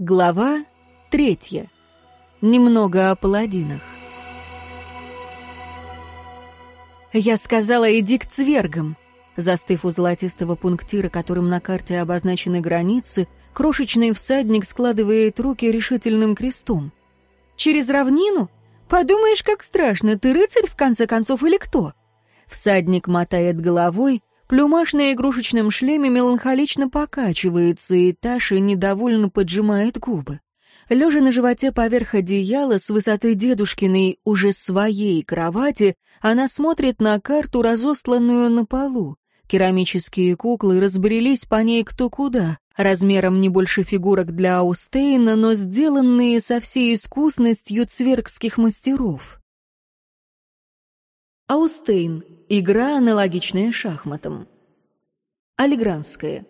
Глава третья. Немного о паладинах. Я сказала, иди к цвергам. Застыв у золотистого пунктира, которым на карте обозначены границы, крошечный всадник складывает руки решительным крестом. «Через равнину? Подумаешь, как страшно, ты рыцарь, в конце концов, или кто?» Всадник мотает головой, Плюмаш на игрушечном шлеме меланхолично покачивается, и Таша недовольно поджимает губы. Лежа на животе поверх одеяла с высоты дедушкиной, уже своей кровати, она смотрит на карту, разосланную на полу. Керамические куклы разбрелись по ней кто куда, размером не больше фигурок для Аустейна, но сделанные со всей искусностью цверкских мастеров. Аустейн Игра, аналогичная шахматам. Алигранская.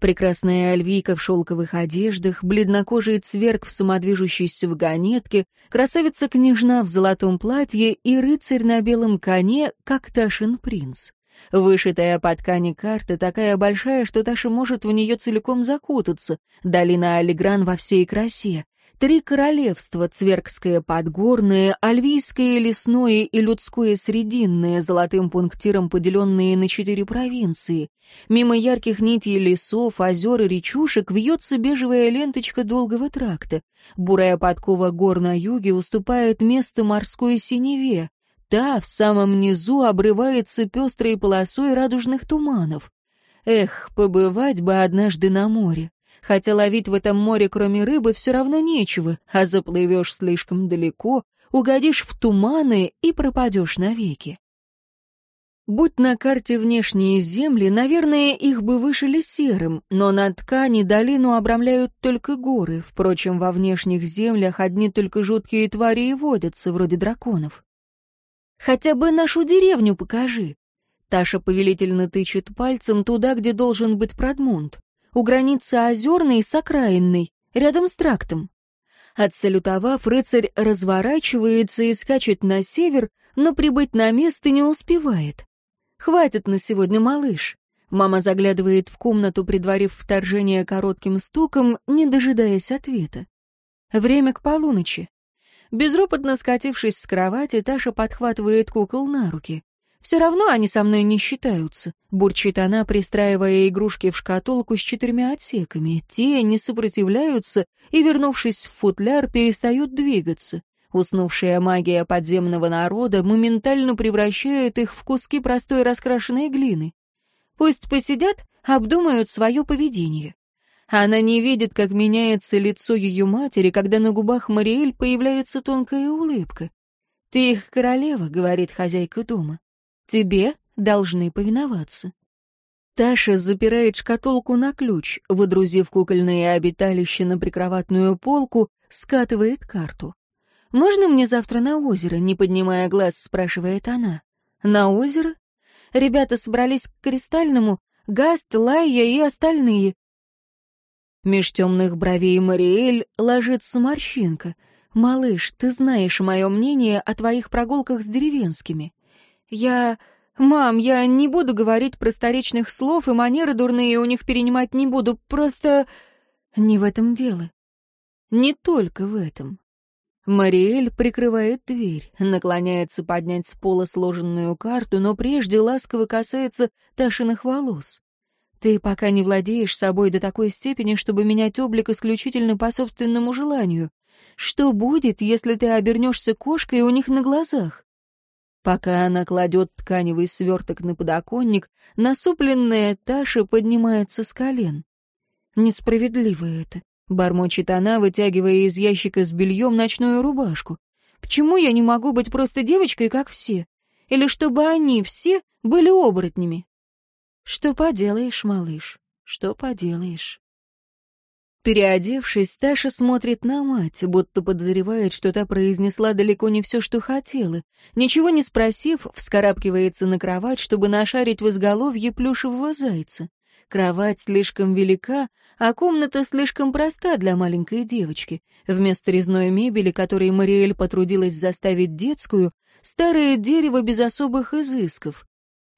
Прекрасная альвийка в шелковых одеждах, бледнокожий цверк в самодвижущейся вагонетке, красавица-княжна в золотом платье и рыцарь на белом коне, как Ташин принц. Вышитая по ткани карта такая большая, что Таша может в нее целиком закутаться. Долина Алигран во всей красе. Три королевства — Цверкское подгорное, Альвийское лесное и Людское срединное, золотым пунктиром поделенные на четыре провинции. Мимо ярких нитей лесов, озер и речушек вьется бежевая ленточка долгого тракта. Бурая подкова гор на юге уступает место морской синеве. Та в самом низу обрывается пестрой полосой радужных туманов. Эх, побывать бы однажды на море хотя ловить в этом море кроме рыбы все равно нечего, а заплывешь слишком далеко, угодишь в туманы и пропадешь навеки. Будь на карте внешние земли, наверное, их бы вышили серым, но на ткани долину обрамляют только горы, впрочем, во внешних землях одни только жуткие твари и водятся, вроде драконов. «Хотя бы нашу деревню покажи», Таша повелительно тычет пальцем туда, где должен быть Продмунд у границы Озерной с Окраинной, рядом с трактом. Отсалютовав, рыцарь разворачивается и скачет на север, но прибыть на место не успевает. «Хватит на сегодня, малыш». Мама заглядывает в комнату, предварив вторжение коротким стуком, не дожидаясь ответа. Время к полуночи. Безропотно скатившись с кровати, Таша подхватывает кукол на руки. Все равно они со мной не считаются», — бурчит она, пристраивая игрушки в шкатулку с четырьмя отсеками. Те не сопротивляются и, вернувшись в футляр, перестают двигаться. Уснувшая магия подземного народа моментально превращает их в куски простой раскрашенной глины. Пусть посидят, обдумают свое поведение. Она не видит, как меняется лицо ее матери, когда на губах Мариэль появляется тонкая улыбка. «Ты их королева», — говорит хозяйка дома. Тебе должны повиноваться. Таша запирает шкатулку на ключ, выдрузив кукольное обиталище на прикроватную полку, скатывает карту. «Можно мне завтра на озеро?» — не поднимая глаз, спрашивает она. «На озеро?» Ребята собрались к Кристальному, Гаст, Лайя и остальные. Меж темных бровей Мариэль ложится морщинка. «Малыш, ты знаешь мое мнение о твоих прогулках с деревенскими. Я... «Мам, я не буду говорить просторечных слов и манеры дурные у них перенимать не буду, просто...» «Не в этом дело. Не только в этом». Мариэль прикрывает дверь, наклоняется поднять с пола сложенную карту, но прежде ласково касается Ташиных волос. «Ты пока не владеешь собой до такой степени, чтобы менять облик исключительно по собственному желанию. Что будет, если ты обернешься кошкой у них на глазах? Пока она кладет тканевый сверток на подоконник, насупленная Таша поднимается с колен. Несправедливо это. Бормочет она, вытягивая из ящика с бельем ночную рубашку. «Почему я не могу быть просто девочкой, как все? Или чтобы они все были оборотнями?» «Что поделаешь, малыш, что поделаешь?» Переодевшись, Таша смотрит на мать, будто подозревает, что та произнесла далеко не все, что хотела. Ничего не спросив, вскарабкивается на кровать, чтобы нашарить в изголовье плюшевого зайца. Кровать слишком велика, а комната слишком проста для маленькой девочки. Вместо резной мебели, которой Мариэль потрудилась заставить детскую, старое дерево без особых изысков.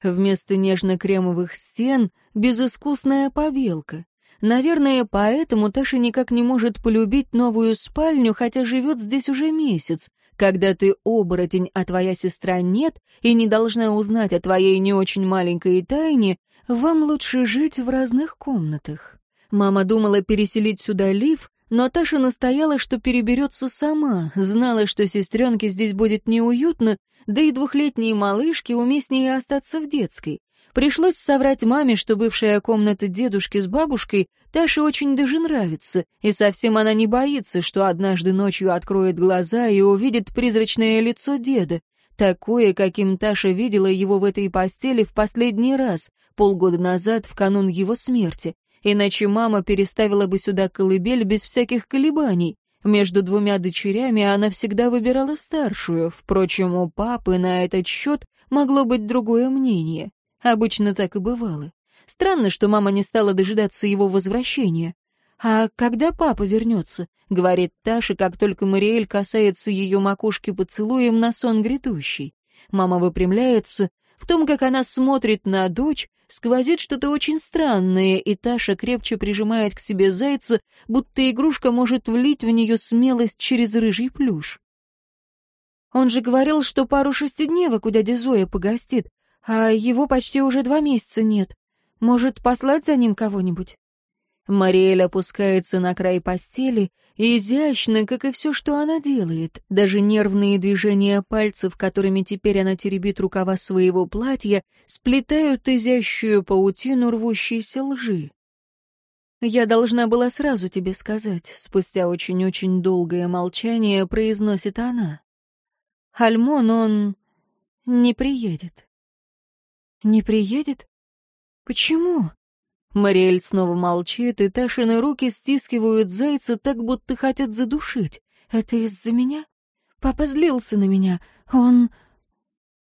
Вместо нежно-кремовых стен — безыскусная побелка. Наверное, поэтому Таша никак не может полюбить новую спальню, хотя живет здесь уже месяц. Когда ты оборотень, а твоя сестра нет, и не должна узнать о твоей не очень маленькой тайне, вам лучше жить в разных комнатах. Мама думала переселить сюда Лив, но Таша настояла, что переберется сама, знала, что сестренке здесь будет неуютно, да и двухлетней малышке уместнее остаться в детской. Пришлось соврать маме, что бывшая комната дедушки с бабушкой Таше очень даже нравится, и совсем она не боится, что однажды ночью откроет глаза и увидит призрачное лицо деда, такое, каким Таша видела его в этой постели в последний раз, полгода назад, в канун его смерти. Иначе мама переставила бы сюда колыбель без всяких колебаний. Между двумя дочерями она всегда выбирала старшую, впрочем, у папы на этот счет могло быть другое мнение. Обычно так и бывало. Странно, что мама не стала дожидаться его возвращения. «А когда папа вернется?» — говорит Таша, как только Мариэль касается ее макушки поцелуем на сон грядущий. Мама выпрямляется. В том, как она смотрит на дочь, сквозит что-то очень странное, и Таша крепче прижимает к себе зайца, будто игрушка может влить в нее смелость через рыжий плюш. «Он же говорил, что пару шестидневок у дяди Зоя погостит», а его почти уже два месяца нет. Может, послать за ним кого-нибудь? Мариэль опускается на край постели, изящно, как и все, что она делает, даже нервные движения пальцев, которыми теперь она теребит рукава своего платья, сплетают изящную паутину рвущейся лжи. «Я должна была сразу тебе сказать», — спустя очень-очень долгое молчание произносит она. «Альмон, он не приедет». «Не приедет?» «Почему?» Мариэль снова молчит, и Ташины руки стискивают зайца так, будто хотят задушить. «Это из-за меня?» «Папа злился на меня. Он...»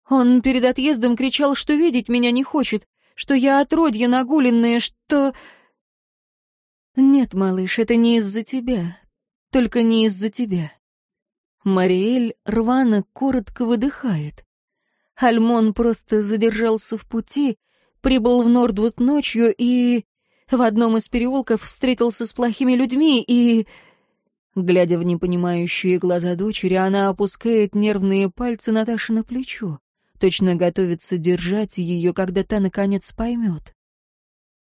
«Он перед отъездом кричал, что видеть меня не хочет, что я отродье нагуленное, что...» «Нет, малыш, это не из-за тебя. Только не из-за тебя». Мариэль рвано, коротко выдыхает. Альмон просто задержался в пути, прибыл в Нордвуд ночью и... В одном из переулков встретился с плохими людьми и... Глядя в непонимающие глаза дочери, она опускает нервные пальцы Наташи на плечо, точно готовится держать ее, когда та, наконец, поймет.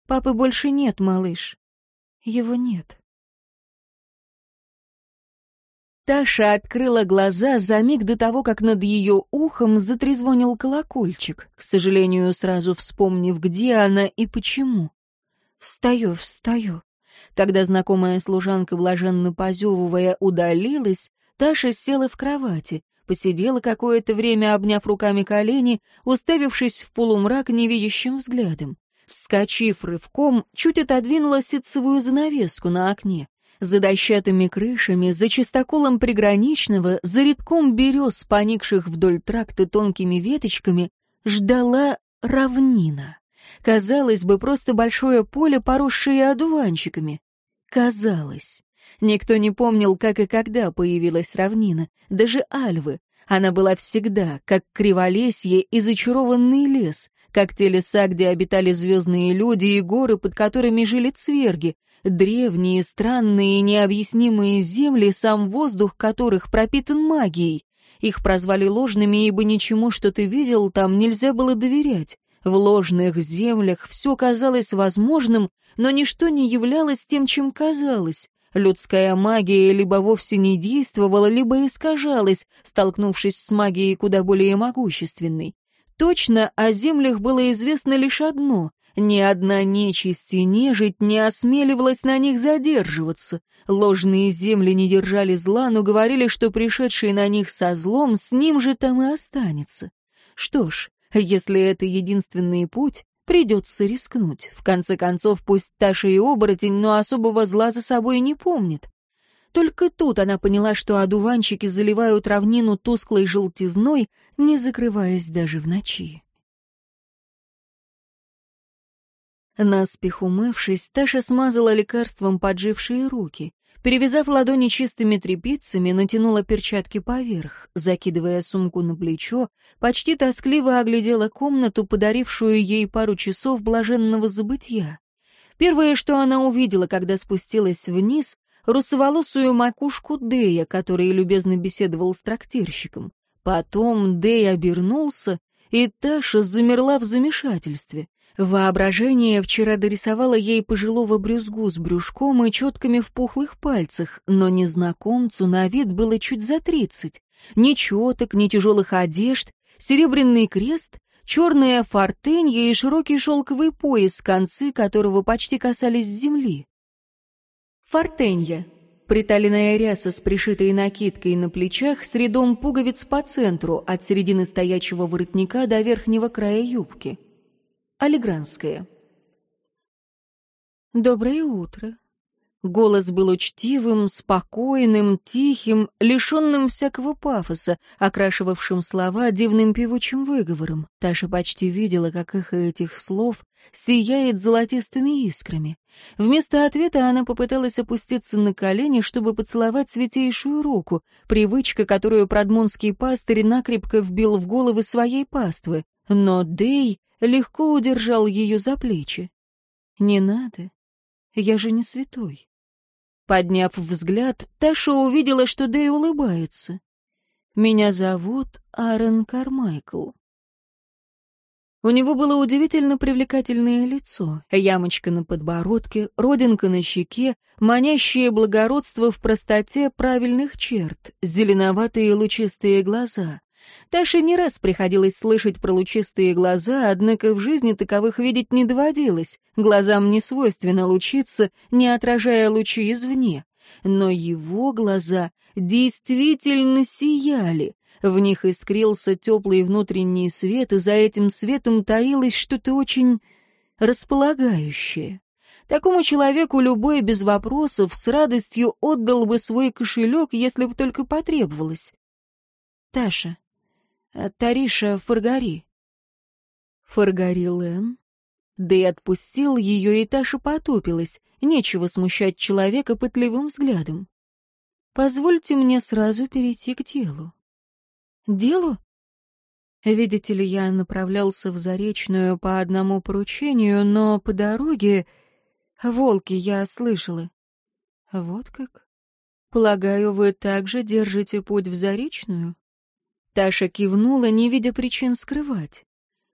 «Папы больше нет, малыш. Его нет». Таша открыла глаза за миг до того, как над ее ухом затрезвонил колокольчик, к сожалению, сразу вспомнив, где она и почему. «Встаю, встаю». Когда знакомая служанка, блаженно позевывая, удалилась, Таша села в кровати, посидела какое-то время, обняв руками колени, уставившись в полумрак невидящим взглядом. Вскочив рывком, чуть отодвинула ситцевую занавеску на окне. За дощатыми крышами, за чистоколом приграничного, за редком берез, поникших вдоль тракта тонкими веточками, ждала равнина. Казалось бы, просто большое поле, поросшее одуванчиками. Казалось. Никто не помнил, как и когда появилась равнина, даже Альвы. Она была всегда, как криволесье и зачарованный лес, как те леса, где обитали звездные люди и горы, под которыми жили цверги, древние, странные, необъяснимые земли, сам воздух которых пропитан магией. Их прозвали ложными, ибо ничему, что ты видел, там нельзя было доверять. В ложных землях все казалось возможным, но ничто не являлось тем, чем казалось. Людская магия либо вовсе не действовала, либо искажалась, столкнувшись с магией куда более могущественной. Точно о землях было известно лишь одно ни одна нечисть и нежить не осмеливалась на них задерживаться. Ложные земли не держали зла, но говорили, что пришедший на них со злом с ним же там и останется. Что ж, если это единственный путь, придется рискнуть. В конце концов, пусть Таша и оборотень, но особого зла за собой не помнит. Только тут она поняла, что одуванчики заливают равнину тусклой желтизной, не закрываясь даже в ночи. Наспех умывшись, Таша смазала лекарством поджившие руки. Перевязав ладони чистыми тряпицами, натянула перчатки поверх, закидывая сумку на плечо, почти тоскливо оглядела комнату, подарившую ей пару часов блаженного забытья. Первое, что она увидела, когда спустилась вниз, русоволосую макушку Дея, который любезно беседовал с трактирщиком. Потом Дэй обернулся, и Таша замерла в замешательстве. Воображение вчера дорисовало ей пожилого брюзгу с брюшком и четками в пухлых пальцах, но незнакомцу на вид было чуть за тридцать. Ни четок, ни тяжелых одежд, серебряный крест, черная фортенья и широкий шелковый пояс, концы которого почти касались земли. Фортенья — приталенная ряса с пришитой накидкой на плечах с рядом пуговиц по центру, от середины стоячего воротника до верхнего края юбки — Алигранская. Доброе утро. Голос был учтивым, спокойным, тихим, лишенным всякого пафоса, окрашивавшим слова дивным певучим выговором. Таша почти видела, как их этих слов сияет золотистыми искрами. Вместо ответа она попыталась опуститься на колени, чтобы поцеловать святейшую руку, привычка, которую продмонский пастырь накрепко вбил в головы своей паствы. Но Дей легко удержал ее за плечи. «Не надо. Я же не святой». Подняв взгляд, Таша увидела, что Дэй улыбается. «Меня зовут Аарон Кармайкл». У него было удивительно привлекательное лицо, ямочка на подбородке, родинка на щеке, манящее благородство в простоте правильных черт, зеленоватые лучистые глаза. Таше не раз приходилось слышать про лучистые глаза, однако в жизни таковых видеть не доводилось. Глазам не свойственно лучиться, не отражая лучи извне. Но его глаза действительно сияли. В них искрился теплый внутренний свет, и за этим светом таилось что-то очень располагающее. Такому человеку любой без вопросов с радостью отдал бы свой кошелек, если бы только потребовалось. «Таша, Э, Тариша Фаргари. Фаргари Лэн? Да и отпустил ее, и Таша потупилась. Нечего смущать человека пытливым взглядом. Позвольте мне сразу перейти к делу. Делу? Видите ли, я направлялся в Заречную по одному поручению, но по дороге... Волки я слышала. Вот как? Полагаю, вы также держите путь в Заречную? Таша кивнула, не видя причин скрывать.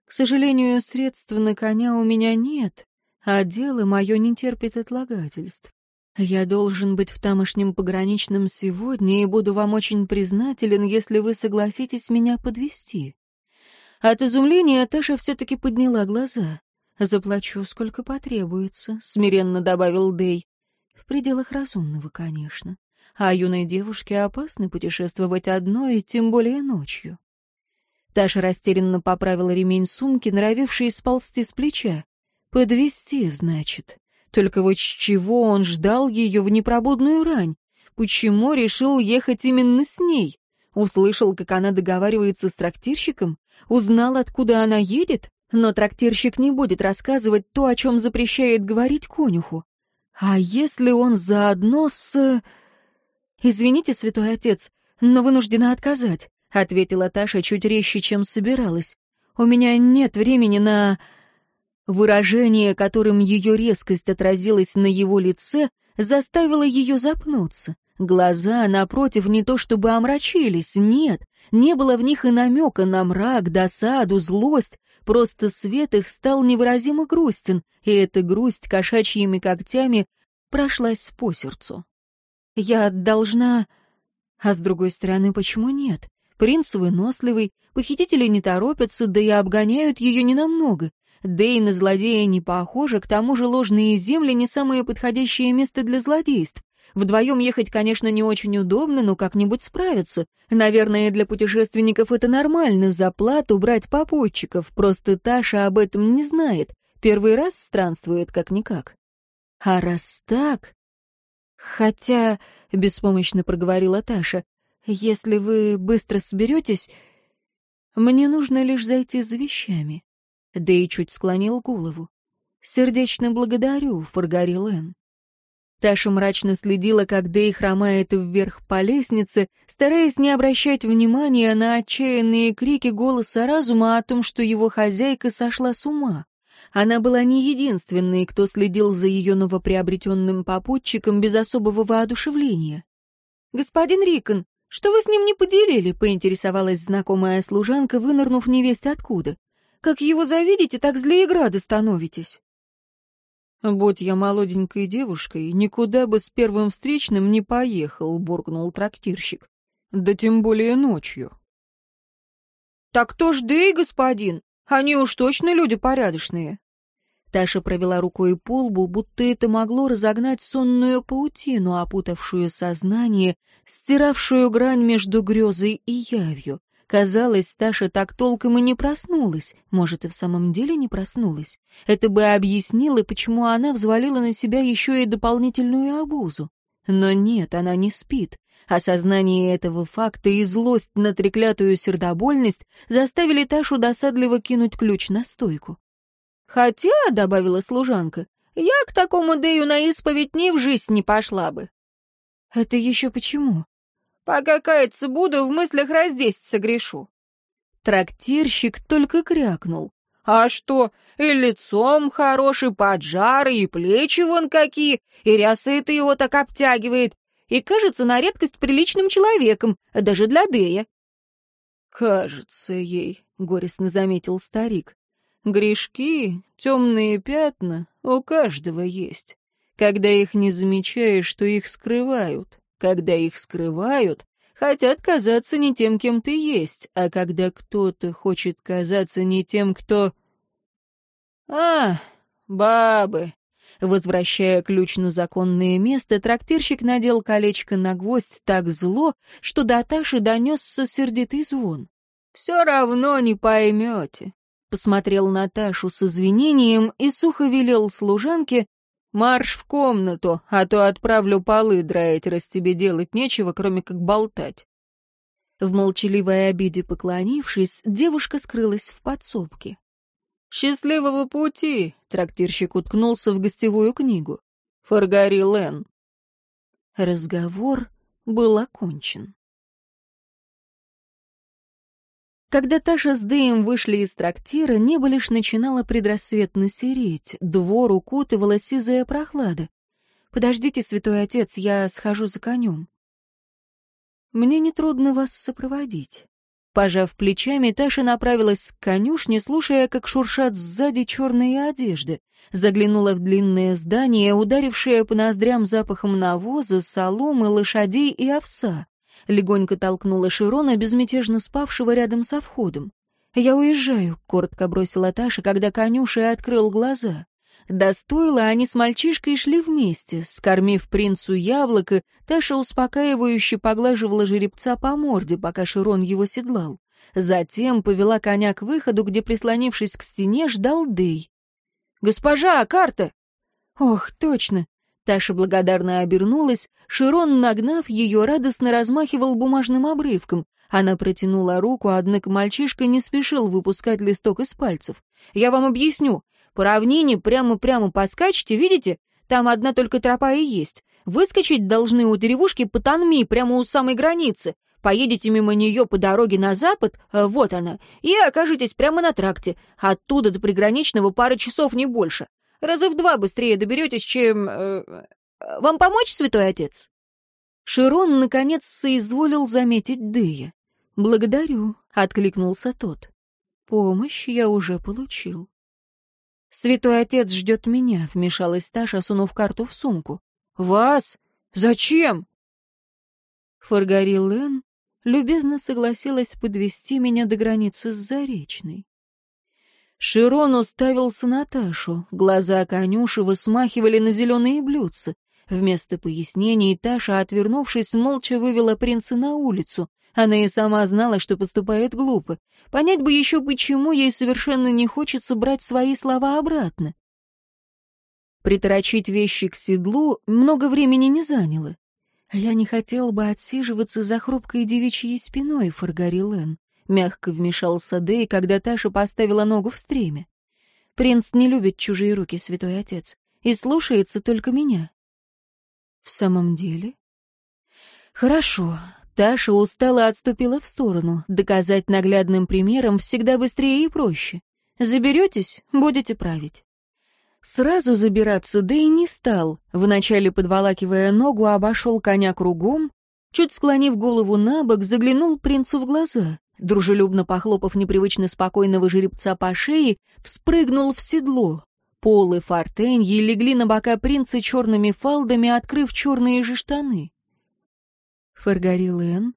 К сожалению, средств на коня у меня нет, а дело мое не терпит отлагательств. Я должен быть в тамошнем пограничном сегодня и буду вам очень признателен, если вы согласитесь меня подвести. От изумления Таша все-таки подняла глаза. «Заплачу, сколько потребуется», — смиренно добавил Дей. «В пределах разумного, конечно» а юной девушке опасно путешествовать одной, тем более ночью. Таша растерянно поправила ремень сумки, норовивший сползти с плеча. «Подвести, значит. Только вот с чего он ждал ее в непробудную рань? Почему решил ехать именно с ней? Услышал, как она договаривается с трактирщиком? Узнал, откуда она едет? Но трактирщик не будет рассказывать то, о чем запрещает говорить конюху. А если он заодно с... Э, «Извините, святой отец, но вынуждена отказать», — ответила Таша чуть резче, чем собиралась. «У меня нет времени на...» Выражение, которым ее резкость отразилась на его лице, заставило ее запнуться. Глаза, напротив, не то чтобы омрачились, нет, не было в них и намека на мрак, досаду, злость, просто свет их стал невыразимо грустен, и эта грусть кошачьими когтями прошлась по сердцу. Я должна... А с другой стороны, почему нет? Принц выносливый, похитители не торопятся, да и обгоняют ее ненамного. Да и на злодея не похоже, к тому же ложные земли не самое подходящее место для злодейств. Вдвоем ехать, конечно, не очень удобно, но как-нибудь справиться. Наверное, для путешественников это нормально, за плату брать попутчиков, просто Таша об этом не знает. Первый раз странствует как-никак. А раз так... Хотя, — беспомощно проговорила Таша, — если вы быстро соберетесь, мне нужно лишь зайти за вещами. Дэй чуть склонил голову. Сердечно благодарю, Фаргари Лэн. Таша мрачно следила, как Дэй хромает вверх по лестнице, стараясь не обращать внимания на отчаянные крики голоса разума о том, что его хозяйка сошла с ума. Она была не единственной, кто следил за ее новоприобретенным попутчиком без особого воодушевления. «Господин Рикон, что вы с ним не поделили?» — поинтересовалась знакомая служанка, вынырнув невесть откуда. «Как его завидите, так злее грады становитесь». «Будь я молоденькой девушкой, никуда бы с первым встречным не поехал», — буркнул трактирщик. «Да тем более ночью». «Так то и господин. Они уж точно люди порядочные. Таша провела рукой по лбу, будто это могло разогнать сонную паутину, опутавшую сознание, стиравшую грань между грезой и явью. Казалось, Таша так толком и не проснулась. Может, и в самом деле не проснулась. Это бы объяснило, почему она взвалила на себя еще и дополнительную обузу. Но нет, она не спит. Осознание этого факта и злость на треклятую сердобольность заставили Ташу досадливо кинуть ключ на стойку. «Хотя», — добавила служанка, — «я к такому Дэю на исповедь ни в жизнь не пошла бы». «Это еще почему?» «Пока каяться буду, в мыслях раздеться грешу. Трактирщик только крякнул. «А что, и лицом хороший поджар, и плечи вон какие, и рясы это его так обтягивает, и кажется на редкость приличным человеком, даже для Дея. «Кажется ей», — горестно заметил старик. «Грешки, темные пятна у каждого есть. Когда их не замечаешь, то их скрывают. Когда их скрывают, хотят казаться не тем, кем ты есть, а когда кто-то хочет казаться не тем, кто... А, бабы, Возвращая ключ на законное место, трактирщик надел колечко на гвоздь так зло, что до Таши донесся сердитый звон. «Все равно не поймете», — посмотрел Наташу с извинением и сухо велел служанке «Марш в комнату, а то отправлю полы драить, раз тебе делать нечего, кроме как болтать». В молчаливой обиде поклонившись, девушка скрылась в подсобке. Счастливого пути, трактирщик уткнулся в гостевую книгу. فرگاری Лен. Разговор был окончен. Когда Таша с Дэем вышли из трактира, небо лишь начинало предрассветно сереть, двор укутывала сизая прохлада. «Подождите, святой отец, я схожу за конем». «Мне нетрудно вас сопроводить». Пожав плечами, Таша направилась к конюшне, слушая, как шуршат сзади черные одежды. Заглянула в длинное здание, ударившее по ноздрям запахом навоза, соломы, лошадей и овса. Легонько толкнула Широна, безмятежно спавшего рядом со входом. «Я уезжаю», — коротко бросила Таша, когда конюша открыл глаза. До они с мальчишкой шли вместе. Скормив принцу яблоко, Таша успокаивающе поглаживала жеребца по морде, пока Широн его седлал. Затем повела коня к выходу, где, прислонившись к стене, ждал Дей. «Госпожа, карта!» «Ох, точно!» Таша благодарно обернулась, Широн, нагнав ее, радостно размахивал бумажным обрывком. Она протянула руку, однако мальчишка не спешил выпускать листок из пальцев. «Я вам объясню. По равнине прямо-прямо поскачьте, видите? Там одна только тропа и есть. Выскочить должны у деревушки Потанми, прямо у самой границы. Поедете мимо нее по дороге на запад, э, вот она, и окажетесь прямо на тракте. Оттуда до приграничного пары часов не больше. Раза в два быстрее доберетесь, чем... Э, э, вам помочь, святой отец?» Широн, наконец, соизволил заметить Дыя. «Благодарю», — откликнулся тот. «Помощь я уже получил». «Святой отец ждет меня», — вмешалась Таша, сунув карту в сумку. «Вас? Зачем?» Фаргари Лен любезно согласилась подвести меня до границы с Заречной. Широн уставился на Ташу, глаза конюшева смахивали на зеленые блюдца. Вместо пояснений Таша, отвернувшись, молча вывела принца на улицу. Она и сама знала, что поступает глупо. Понять бы еще, почему ей совершенно не хочется брать свои слова обратно. Приторочить вещи к седлу много времени не заняло. «Я не хотел бы отсиживаться за хрупкой девичьей спиной, Фаргари Лен», — мягко вмешался Дэй, когда Таша поставила ногу в стреме. «Принц не любит чужие руки, святой отец, и слушается только меня». «В самом деле?» «Хорошо, Таша устала отступила в сторону. Доказать наглядным примером всегда быстрее и проще. Заберетесь — будете править. Сразу забираться, да и не стал. Вначале, подволакивая ногу, обошел коня кругом, чуть склонив голову на бок, заглянул принцу в глаза. Дружелюбно похлопав непривычно спокойного жеребца по шее, вспрыгнул в седло. Полы фортеньи легли на бока принца черными фалдами, открыв черные же штаны. Фаргарилен,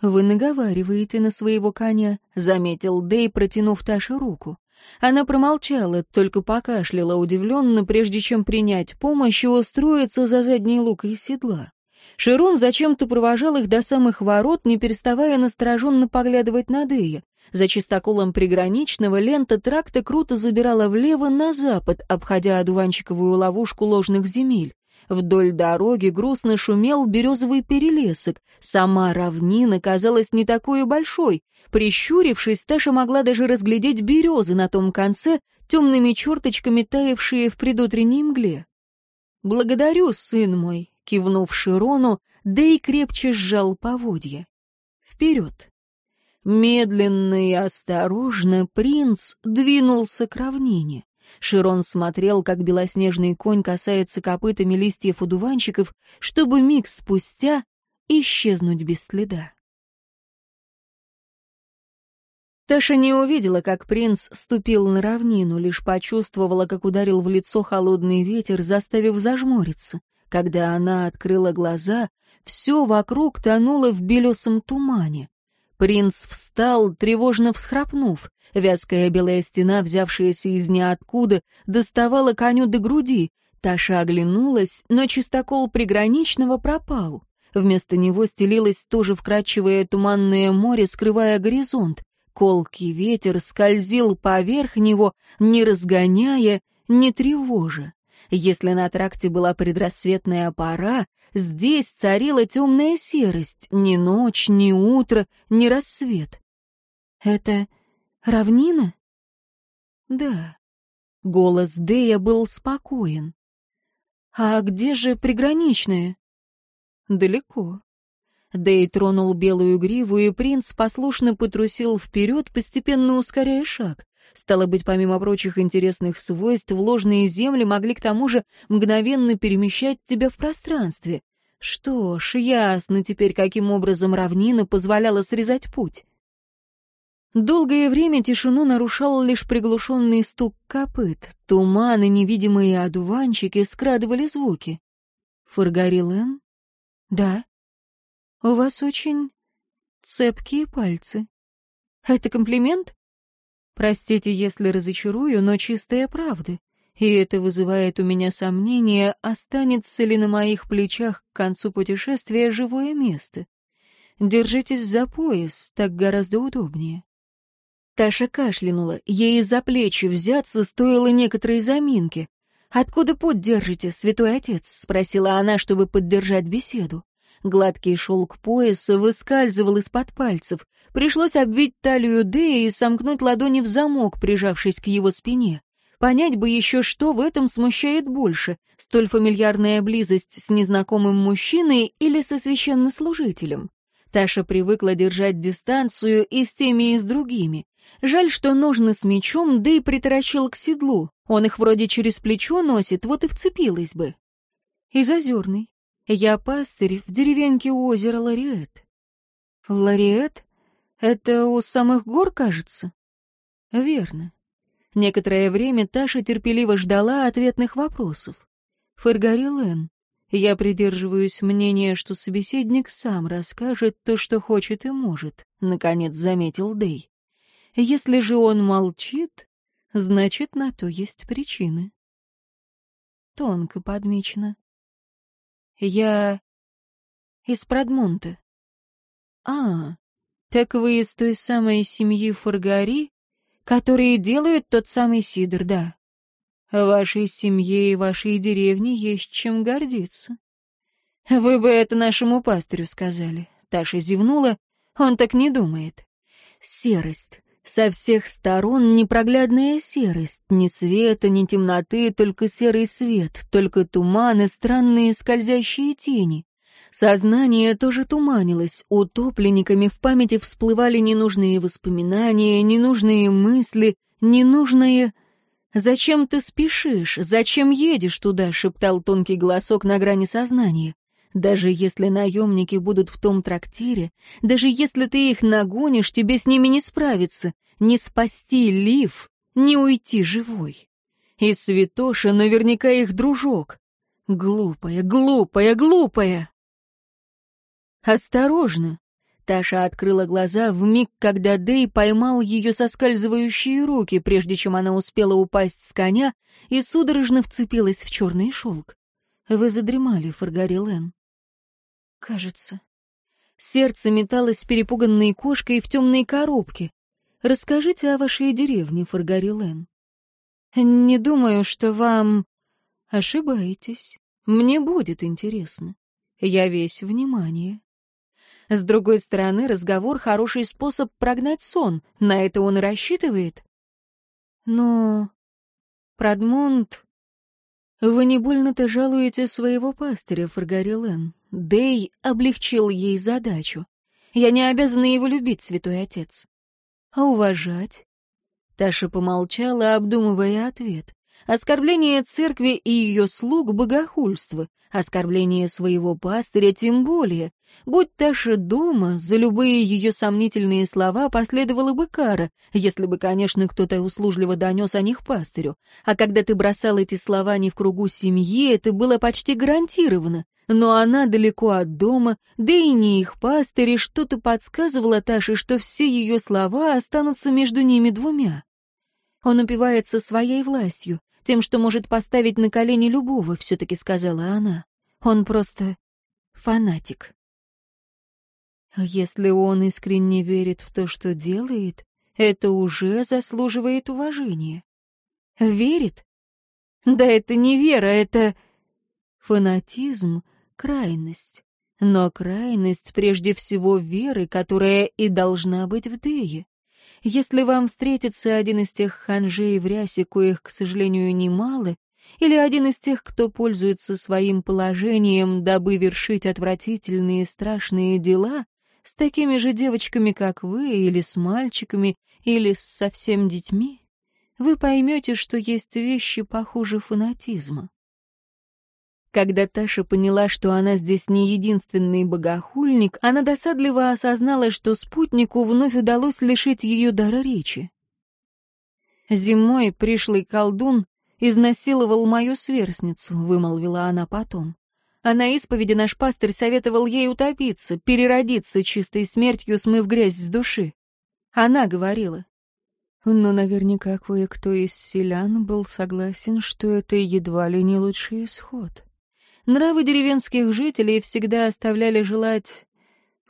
вы наговариваете на своего коня», — заметил Дей, протянув Таше руку. Она промолчала, только покашляла удивленно, прежде чем принять помощь и устроиться за задней лукой седла. Широн зачем-то провожал их до самых ворот, не переставая настороженно поглядывать на Дея. За чистоколом приграничного лента тракта круто забирала влево на запад, обходя одуванчиковую ловушку ложных земель. Вдоль дороги грустно шумел березовый перелесок. Сама равнина казалась не такой большой. Прищурившись, Таша могла даже разглядеть березы на том конце, темными черточками таявшие в предутренней мгле. «Благодарю, сын мой», — кивнув Широну, да и крепче сжал поводья. «Вперед!» Медленно и осторожно принц двинулся к равнине. Широн смотрел, как белоснежный конь касается копытами листьев одуванчиков, чтобы миг спустя исчезнуть без следа. Таша не увидела, как принц ступил на равнину, лишь почувствовала, как ударил в лицо холодный ветер, заставив зажмуриться. Когда она открыла глаза, все вокруг тонуло в белесом тумане. Принц встал, тревожно всхрапнув. Вязкая белая стена, взявшаяся из ниоткуда, доставала коню до груди. Таша оглянулась, но чистокол приграничного пропал. Вместо него стелилось тоже вкрадчивое туманное море, скрывая горизонт. Колкий ветер скользил поверх него, не разгоняя, не тревожа. Если на тракте была предрассветная пора, здесь царила темная серость, ни ночь, ни утро, ни рассвет. «Это равнина?» «Да». Голос Дея был спокоен. «А где же приграничные?» «Далеко». Дэй тронул белую гриву, и принц послушно потрусил вперед, постепенно ускоряя шаг. Стало быть, помимо прочих интересных свойств, ложные земли могли к тому же мгновенно перемещать тебя в пространстве. Что ж, ясно теперь, каким образом равнина позволяла срезать путь. Долгое время тишину нарушал лишь приглушенный стук копыт. Туман и невидимые одуванчики скрадывали звуки. Фаргарилен? Да. У вас очень цепкие пальцы. Это комплимент? Простите, если разочарую, но чистая правда. И это вызывает у меня сомнение, останется ли на моих плечах к концу путешествия живое место. Держитесь за пояс, так гораздо удобнее. Таша кашлянула, ей за плечи взяться стоило некоторой заминки. «Откуда путь держите, святой отец?» — спросила она, чтобы поддержать беседу. Гладкий шелк пояса выскальзывал из-под пальцев. Пришлось обвить талию Дэя и сомкнуть ладони в замок, прижавшись к его спине. Понять бы еще, что в этом смущает больше, столь фамильярная близость с незнакомым мужчиной или со священнослужителем. Таша привыкла держать дистанцию и с теми, и с другими. Жаль, что ножны с мечом Дэй приторочил к седлу. Он их вроде через плечо носит, вот и вцепилась бы. Из озерной. Я пастырь в деревеньке у озера Лариет. Лариет? Это у самых гор, кажется? Верно. Некоторое время Таша терпеливо ждала ответных вопросов. Фаргарилен, я придерживаюсь мнения, что собеседник сам расскажет то, что хочет и может, наконец заметил Дей. Если же он молчит, значит, на то есть причины. Тонко подмечено. Я... из Продмунта. А, так вы из той самой семьи Фургари, которые делают тот самый сидр, да. Вашей семье и вашей деревне есть чем гордиться. Вы бы это нашему пастырю сказали. Таша зевнула, он так не думает. Серость. Со всех сторон непроглядная серость, ни света, ни темноты, только серый свет, только туман и странные скользящие тени. Сознание тоже туманилось, утопленниками в памяти всплывали ненужные воспоминания, ненужные мысли, ненужные... «Зачем ты спешишь? Зачем едешь туда?» — шептал тонкий голосок на грани сознания. Даже если наемники будут в том трактире, даже если ты их нагонишь, тебе с ними не справиться, не спасти Лив, не уйти живой. И Святоша наверняка их дружок. Глупая, глупая, глупая. Осторожно. Таша открыла глаза в миг, когда Дэй поймал ее соскальзывающие руки, прежде чем она успела упасть с коня и судорожно вцепилась в черный шелк. «Вы задремали, Фаргарилен кажется. Сердце металось перепуганной кошкой в темной коробке. Расскажите о вашей деревне, Фаргари Лен. Не думаю, что вам... Ошибаетесь. Мне будет интересно. Я весь внимание. С другой стороны, разговор — хороший способ прогнать сон. На это он и рассчитывает. Но... Продмунд... «Вы не больно-то жалуете своего пастыря, Фаргарилен. Дей облегчил ей задачу. Я не обязана его любить, святой отец». «А уважать?» Таша помолчала, обдумывая ответ. «Оскорбление церкви и ее слуг — богохульство. Оскорбление своего пастыря тем более. Будь Таша дома, за любые ее сомнительные слова последовала бы кара, если бы, конечно, кто-то услужливо донес о них пастырю. А когда ты бросал эти слова не в кругу семьи, это было почти гарантировано. Но она далеко от дома, да и не их пастыри, что-то подсказывало Таше, что все ее слова останутся между ними двумя. Он упивается своей властью, тем, что может поставить на колени любого, все-таки сказала она. Он просто фанатик. А если он искренне верит в то, что делает, это уже заслуживает уважения. Верит? Да это не вера, это фанатизм, крайность. Но крайность прежде всего веры, которая и должна быть в Дее. Если вам встретится один из тех ханжей в рясе, коих, к сожалению, немало, или один из тех, кто пользуется своим положением, дабы вершить отвратительные страшные дела, с такими же девочками, как вы, или с мальчиками, или с совсем детьми, вы поймете, что есть вещи похуже фанатизма. Когда Таша поняла, что она здесь не единственный богохульник, она досадливо осознала, что спутнику вновь удалось лишить ее дара речи. «Зимой пришлый колдун изнасиловал мою сверстницу», — вымолвила она потом а на исповеди наш пастырь советовал ей утопиться, переродиться чистой смертью, смыв грязь с души. Она говорила. Но наверняка кое-кто из селян был согласен, что это едва ли не лучший исход. Нравы деревенских жителей всегда оставляли желать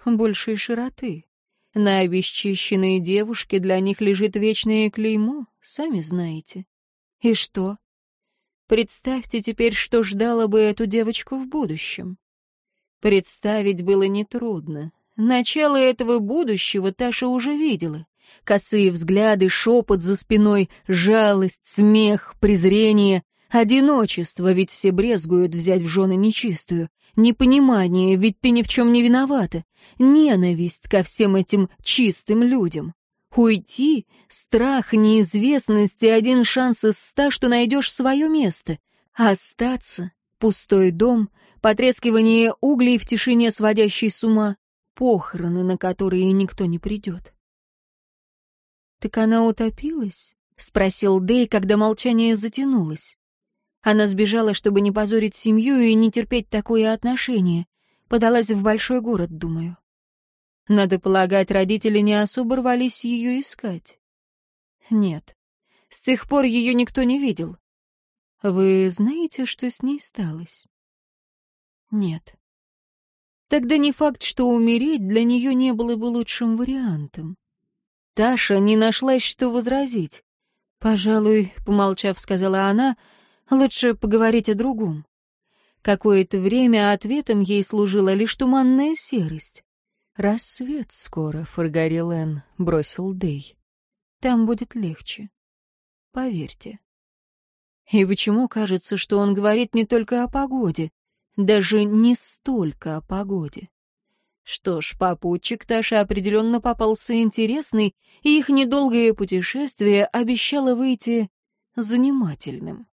большей широты. На обесчищенные девушки для них лежит вечное клеймо, сами знаете. И что? Представьте теперь, что ждало бы эту девочку в будущем. Представить было нетрудно. Начало этого будущего Таша уже видела. Косые взгляды, шепот за спиной, жалость, смех, презрение, одиночество, ведь все брезгуют взять в жены нечистую, непонимание, ведь ты ни в чем не виновата, ненависть ко всем этим чистым людям. Уйти? Страх, неизвестность и один шанс из ста, что найдешь свое место. А остаться? Пустой дом? Потрескивание углей в тишине, сводящей с ума? Похороны, на которые никто не придет. «Так она утопилась?» — спросил Дэй, когда молчание затянулось. Она сбежала, чтобы не позорить семью и не терпеть такое отношение. Подалась в большой город, думаю. Надо полагать, родители не особо рвались ее искать. Нет, с тех пор ее никто не видел. Вы знаете, что с ней сталось? Нет. Тогда не факт, что умереть для нее не было бы лучшим вариантом. Таша не нашлась, что возразить. «Пожалуй», — помолчав, сказала она, — «лучше поговорить о другом». Какое-то время ответом ей служила лишь туманная серость. «Рассвет скоро, Фаргарилен», бросил Дей. «Там будет легче. Поверьте». И почему кажется, что он говорит не только о погоде, даже не столько о погоде? Что ж, попутчик Таша определенно попался интересный, и их недолгое путешествие обещало выйти занимательным.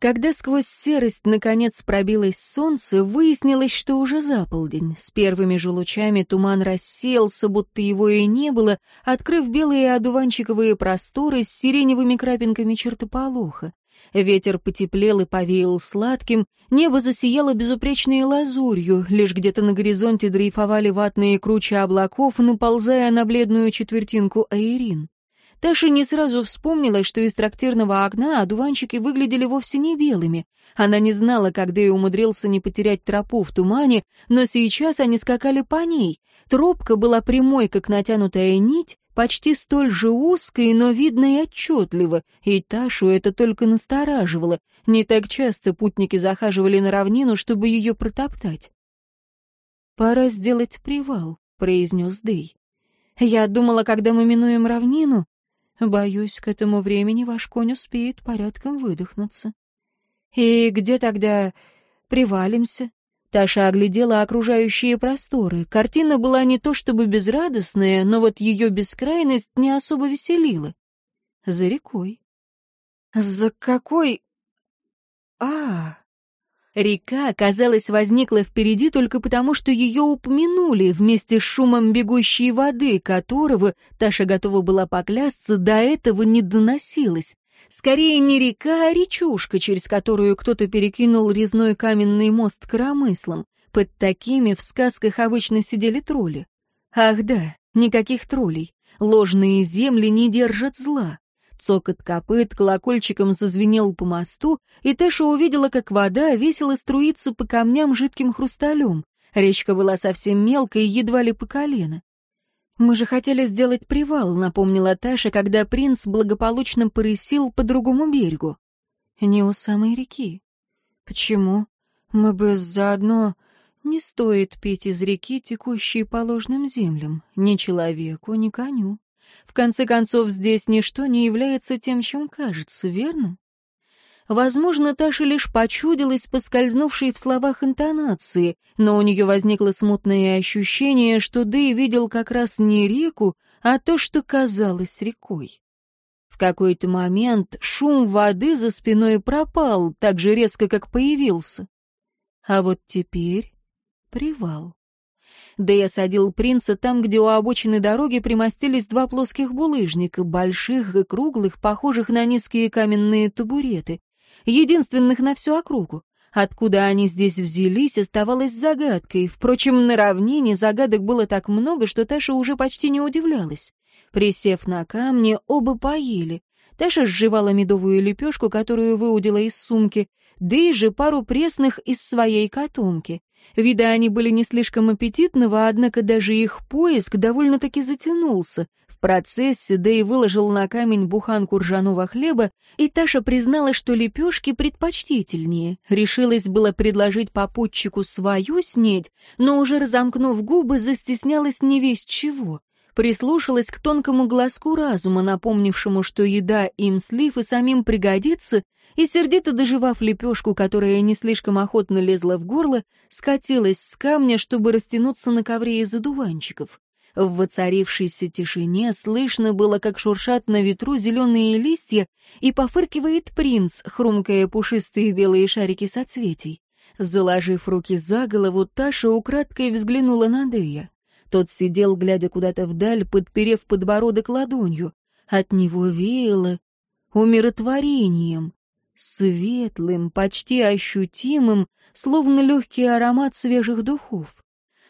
Когда сквозь серость наконец пробилось солнце, выяснилось, что уже за полдень. С первыми же лучами туман рассеялся, будто его и не было, открыв белые одуванчиковые просторы с сиреневыми крапинками чертополоха. Ветер потеплел и повеял сладким, небо засияло безупречной лазурью, лишь где-то на горизонте дрейфовали ватные кручи облаков, наползая на бледную четвертинку Айрин. Таша не сразу вспомнила, что из трактирного окна одуванчики выглядели вовсе не белыми. Она не знала, когда Дэй умудрился не потерять тропу в тумане, но сейчас они скакали по ней. Тропка была прямой, как натянутая нить, почти столь же узкой, но видно и отчетливо, и Ташу это только настораживало. Не так часто путники захаживали на равнину, чтобы ее протоптать. «Пора сделать привал», — произнес Дэй. «Я думала, когда мы минуем равнину, Боюсь, к этому времени ваш конь успеет порядком выдохнуться. И где тогда привалимся? Таша оглядела окружающие просторы. Картина была не то чтобы безрадостная, но вот ее бескрайность не особо веселила. За рекой. За какой... А, Река, казалось, возникла впереди только потому, что ее упомянули вместе с шумом бегущей воды, которого, Таша готова была поклясться, до этого не доносилась. Скорее не река, а речушка, через которую кто-то перекинул резной каменный мост коромыслом. Под такими в сказках обычно сидели тролли. Ах да, никаких троллей. Ложные земли не держат зла. Цокот копыт, колокольчиком зазвенел по мосту, и Тэша увидела, как вода весело струится по камням жидким хрусталем. Речка была совсем мелкой, едва ли по колено. «Мы же хотели сделать привал», — напомнила Таша, когда принц благополучно порысил по другому берегу. «Не у самой реки». «Почему? Мы бы заодно...» «Не стоит пить из реки, текущей по ложным землям, ни человеку, ни коню». В конце концов, здесь ничто не является тем, чем кажется, верно? Возможно, Таша лишь почудилась поскользнувшей в словах интонации, но у нее возникло смутное ощущение, что Дэй видел как раз не реку, а то, что казалось рекой. В какой-то момент шум воды за спиной пропал так же резко, как появился. А вот теперь привал. Дэйс одел принца там, где у обочины дороги примостились два плоских булыжника, больших и круглых, похожих на низкие каменные табуреты, единственных на всю округу. Откуда они здесь взялись, оставалось загадкой. Впрочем, на равнине загадок было так много, что Таша уже почти не удивлялась. Присев на камни, оба поели. Таша сживала медовую лепешку, которую выудила из сумки, да и же пару пресных из своей котомки. Видя, они были не слишком аппетитного, однако даже их поиск довольно-таки затянулся. В процессе Дэй выложил на камень буханку ржаного хлеба, и Таша признала, что лепешки предпочтительнее. Решилась было предложить попутчику свою снедь, но уже разомкнув губы, застеснялась не весь чего прислушалась к тонкому глазку разума, напомнившему, что еда им слив и самим пригодится, и, сердито доживав лепешку, которая не слишком охотно лезла в горло, скатилась с камня, чтобы растянуться на ковре из одуванчиков. В воцарившейся тишине слышно было, как шуршат на ветру зеленые листья, и пофыркивает принц, хрумкая пушистые белые шарики соцветий. Заложив руки за голову, Таша украдкой взглянула на Дея. Тот сидел, глядя куда-то вдаль, подперев подбородок ладонью. От него веяло умиротворением, светлым, почти ощутимым, словно легкий аромат свежих духов.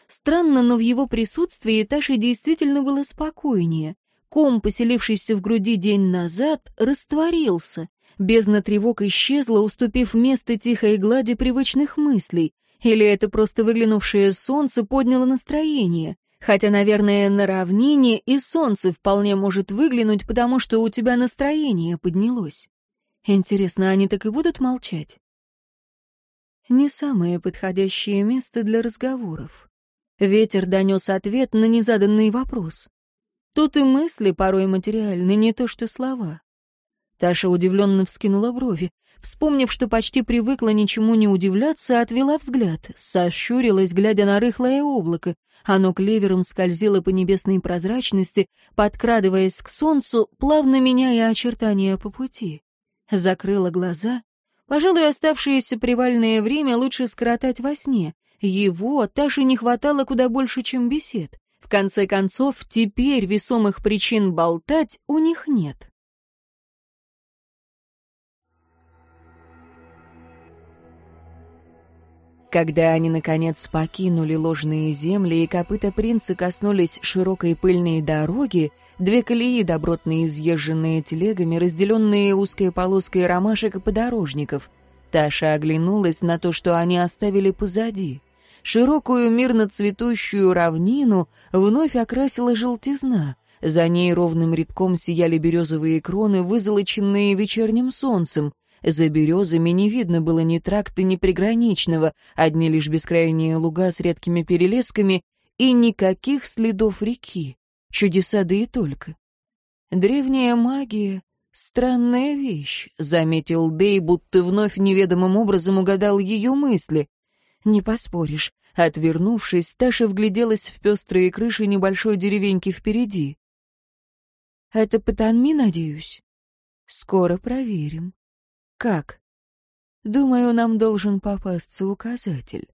Странно, но в его присутствии Таше действительно было спокойнее. Ком, поселившийся в груди день назад, растворился. Бездна тревог исчезла, уступив место тихой глади привычных мыслей. Или это просто выглянувшее солнце подняло настроение. Хотя, наверное, на равнине и солнце вполне может выглянуть, потому что у тебя настроение поднялось. Интересно, они так и будут молчать? Не самое подходящее место для разговоров. Ветер донес ответ на незаданный вопрос. Тут и мысли порой материальны, не то что слова. Таша удивленно вскинула брови. Вспомнив, что почти привыкла ничему не удивляться, отвела взгляд, сощурилась, глядя на рыхлое облако. Оно клевером скользило по небесной прозрачности, подкрадываясь к солнцу, плавно меняя очертания по пути. Закрыла глаза. Пожалуй, оставшееся привальное время лучше скоротать во сне. Его Таше не хватало куда больше, чем бесед. В конце концов, теперь весомых причин болтать у них нет. Когда они, наконец, покинули ложные земли и копыта принца коснулись широкой пыльной дороги, две колеи, добротно изъезженные телегами, разделенные узкой полоской ромашек и подорожников. Таша оглянулась на то, что они оставили позади. Широкую мирно цветущую равнину вновь окрасила желтизна. За ней ровным рядком сияли березовые кроны, вызолоченные вечерним солнцем. За березами не видно было ни тракта, ни приграничного, одни лишь бескрайние луга с редкими перелесками и никаких следов реки. Чудеса да и только. Древняя магия — странная вещь, — заметил Дэй, будто вновь неведомым образом угадал ее мысли. Не поспоришь. Отвернувшись, Таша вгляделась в пестрые крыши небольшой деревеньки впереди. «Это Патанми, надеюсь?» «Скоро проверим». Как? Думаю, нам должен попасться указатель.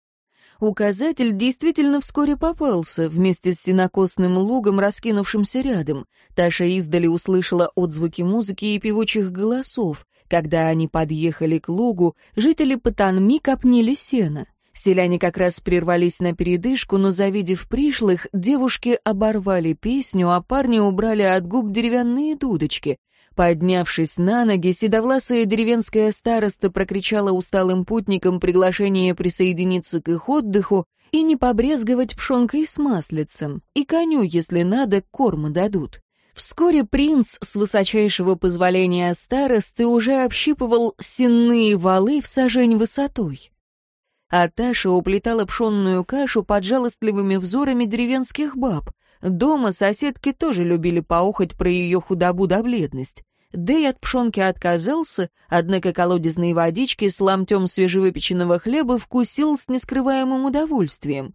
Указатель действительно вскоре попался, вместе с синокосным лугом, раскинувшимся рядом. Таша издали услышала отзвуки музыки и певучих голосов. Когда они подъехали к лугу, жители Патанми копнили сено. Селяне как раз прервались на передышку, но, завидев пришлых, девушки оборвали песню, а парни убрали от губ деревянные дудочки. Поднявшись на ноги, седовласая деревенская староста прокричала усталым путникам приглашение присоединиться к их отдыху и не побрезговать пшенкой с маслицем, и коню, если надо, корма дадут. Вскоре принц с высочайшего позволения старосты уже общипывал сенные валы в сажень высотой. А Таша уплетала пшенную кашу под жалостливыми взорами деревенских баб — Дома соседки тоже любили поухать про ее худобу да бледность. Дэй от пшенки отказался, однако колодезной водички с ломтем свежевыпеченного хлеба вкусил с нескрываемым удовольствием.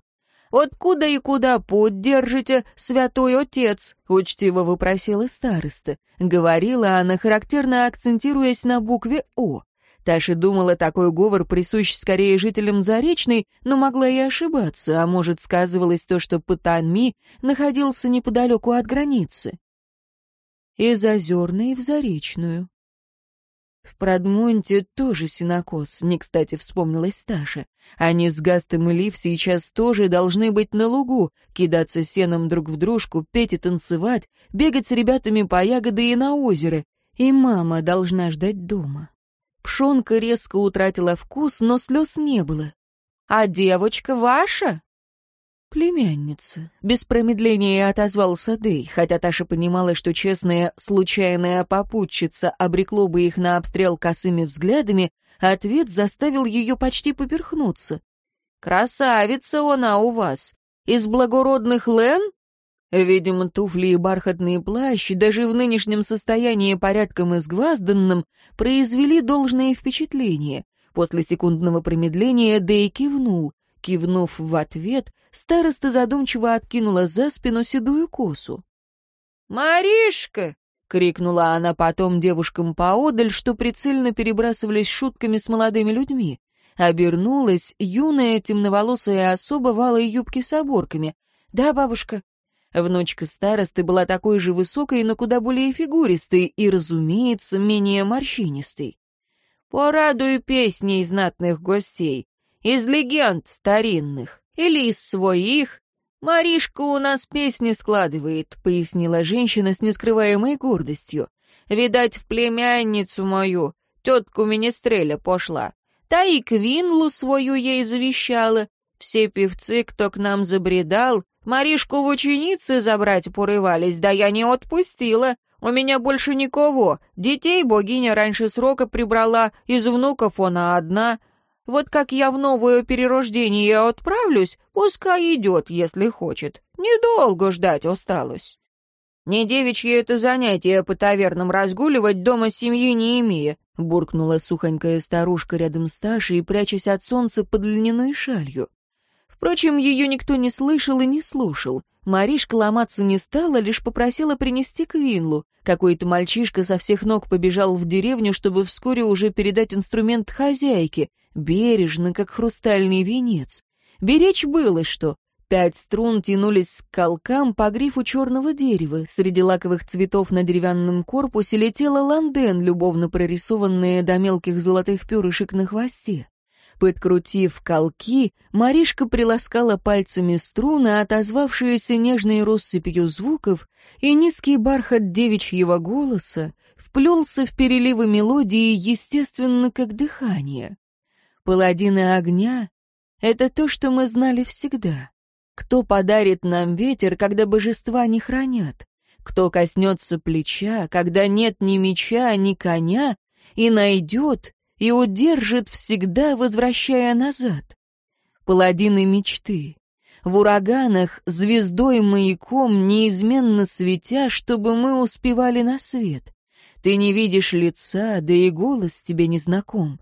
«Откуда и куда путь держите, святой отец?» — учтиво выпросила староста. Говорила она, характерно акцентируясь на букве «О». Таша думала, такой говор присущ скорее жителям Заречной, но могла и ошибаться, а может, сказывалось то, что Патанми находился неподалеку от границы. Из Озерной в Заречную. В Продмунте тоже синокос, не кстати вспомнилась Таша. Они с Гастом и Лив сейчас тоже должны быть на лугу, кидаться сеном друг в дружку, петь и танцевать, бегать с ребятами по ягоды и на озеро. И мама должна ждать дома. Пшонка резко утратила вкус, но слез не было. «А девочка ваша?» «Племянница», — без промедления отозвался Дэй, хотя Таша понимала, что честная, случайная попутчица обрекло бы их на обстрел косыми взглядами, а ответ заставил ее почти поперхнуться. «Красавица она у вас! Из благородных Лен?» Видимо, туфли и бархатные плащи, даже в нынешнем состоянии порядком изгвазданным, произвели должное впечатление. После секундного промедления Дэй кивнул. Кивнув в ответ, староста задумчиво откинула за спину седую косу. «Маришка!» — крикнула она потом девушкам поодаль, что прицельно перебрасывались шутками с молодыми людьми. Обернулась юная темноволосая особа в алой юбке с оборками. «Да, бабушка», Внучка старосты была такой же высокой, но куда более фигуристой и, разумеется, менее морщинистой. «Порадую песней знатных гостей, из легенд старинных или из своих. Маришка у нас песни складывает», — пояснила женщина с нескрываемой гордостью. «Видать, в племянницу мою, тетку Министреля пошла. Та и Квинлу свою ей завещала, все певцы, кто к нам забредал, Маришку в ученицы забрать порывались, да я не отпустила. У меня больше никого. Детей богиня раньше срока прибрала, из внуков она одна. Вот как я в новое перерождение отправлюсь, пускай идет, если хочет. Недолго ждать осталось. Не девичье это занятие по тавернам разгуливать, дома семьи не имея, буркнула сухонькая старушка рядом с Ташей, прячась от солнца под льняной шалью. Впрочем, ее никто не слышал и не слушал. Маришка ломаться не стала, лишь попросила принести Квинлу. Какой-то мальчишка со всех ног побежал в деревню, чтобы вскоре уже передать инструмент хозяйке, бережно, как хрустальный венец. Беречь было что. Пять струн тянулись к колкам по грифу черного дерева. Среди лаковых цветов на деревянном корпусе летела ланден, любовно прорисованная до мелких золотых перышек на хвосте. Подкрутив колки, Маришка приласкала пальцами струны, отозвавшиеся нежной россыпью звуков, и низкий бархат девичьего голоса вплелся в переливы мелодии, естественно, как дыхание. Паладины огня — это то, что мы знали всегда. Кто подарит нам ветер, когда божества не хранят? Кто коснется плеча, когда нет ни меча, ни коня, и найдет, и удержит всегда, возвращая назад. Паладины мечты. В ураганах звездой-маяком неизменно светя, чтобы мы успевали на свет. Ты не видишь лица, да и голос тебе не знаком.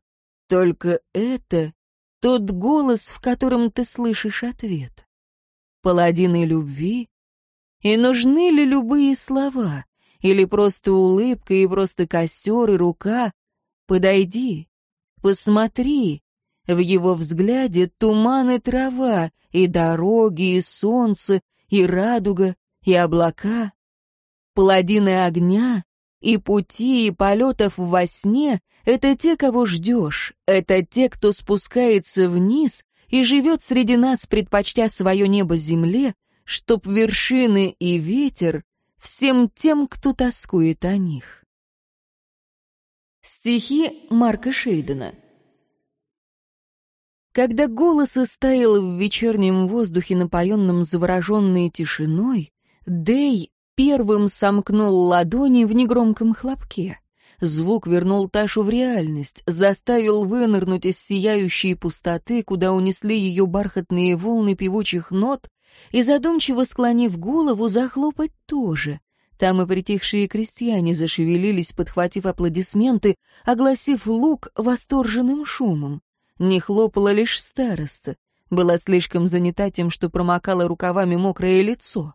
Только это тот голос, в котором ты слышишь ответ. Паладины любви? И нужны ли любые слова? Или просто улыбка и просто костер и рука? Подойди, Посмотри, в его взгляде туман и трава, и дороги, и солнце, и радуга, и облака. Паладины огня, и пути, и полетов во сне — это те, кого ждешь, это те, кто спускается вниз и живет среди нас, предпочтя свое небо земле, чтоб вершины и ветер всем тем, кто тоскует о них. Стихи Марка Шейдена. Когда голос истаял в вечернем воздухе, напоенном завороженной тишиной, Дэй первым сомкнул ладони в негромком хлопке. Звук вернул Ташу в реальность, заставил вынырнуть из сияющей пустоты, куда унесли ее бархатные волны певучих нот, и задумчиво склонив голову, захлопать тоже, там и притихшие крестьяне зашевелились, подхватив аплодисменты, огласив лук восторженным шумом. Не хлопала лишь староста, была слишком занята тем, что промокала рукавами мокрое лицо.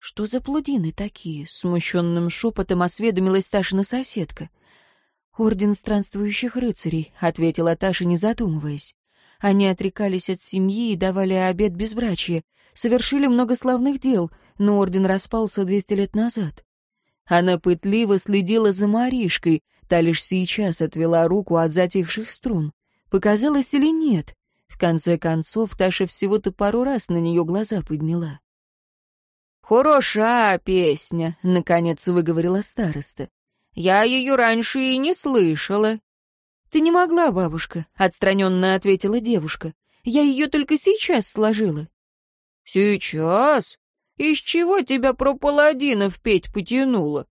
«Что за плудины такие?» — смущенным шепотом осведомилась Ташина соседка. «Орден странствующих рыцарей», — ответила Таша, не задумываясь. Они отрекались от семьи и давали обед безбрачия — совершили много славных дел, но орден распался 200 лет назад. Она пытливо следила за Маришкой, та лишь сейчас отвела руку от затихших струн. Показалось или нет? В конце концов, Таша всего-то пару раз на нее глаза подняла. «Хороша песня», — наконец выговорила староста. «Я ее раньше и не слышала». «Ты не могла, бабушка», — отстраненно ответила девушка. «Я ее только сейчас сложила. «Сейчас? Из чего тебя про паладинов петь потянуло?»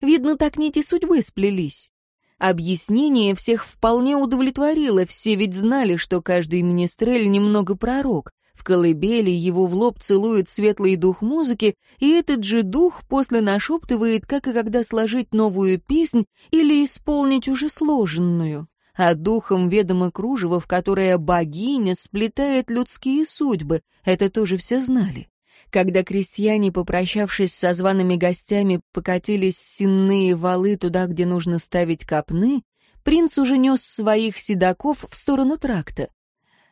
Видно, так нити судьбы сплелись. Объяснение всех вполне удовлетворило, все ведь знали, что каждый министрель немного пророк. В колыбели его в лоб целует светлый дух музыки, и этот же дух после нашептывает, как и когда сложить новую песнь или исполнить уже сложенную а духом ведомо кружево, в которое богиня сплетает людские судьбы. Это тоже все знали. Когда крестьяне, попрощавшись со зваными гостями, покатились сенные валы туда, где нужно ставить копны, принц уже нес своих седаков в сторону тракта.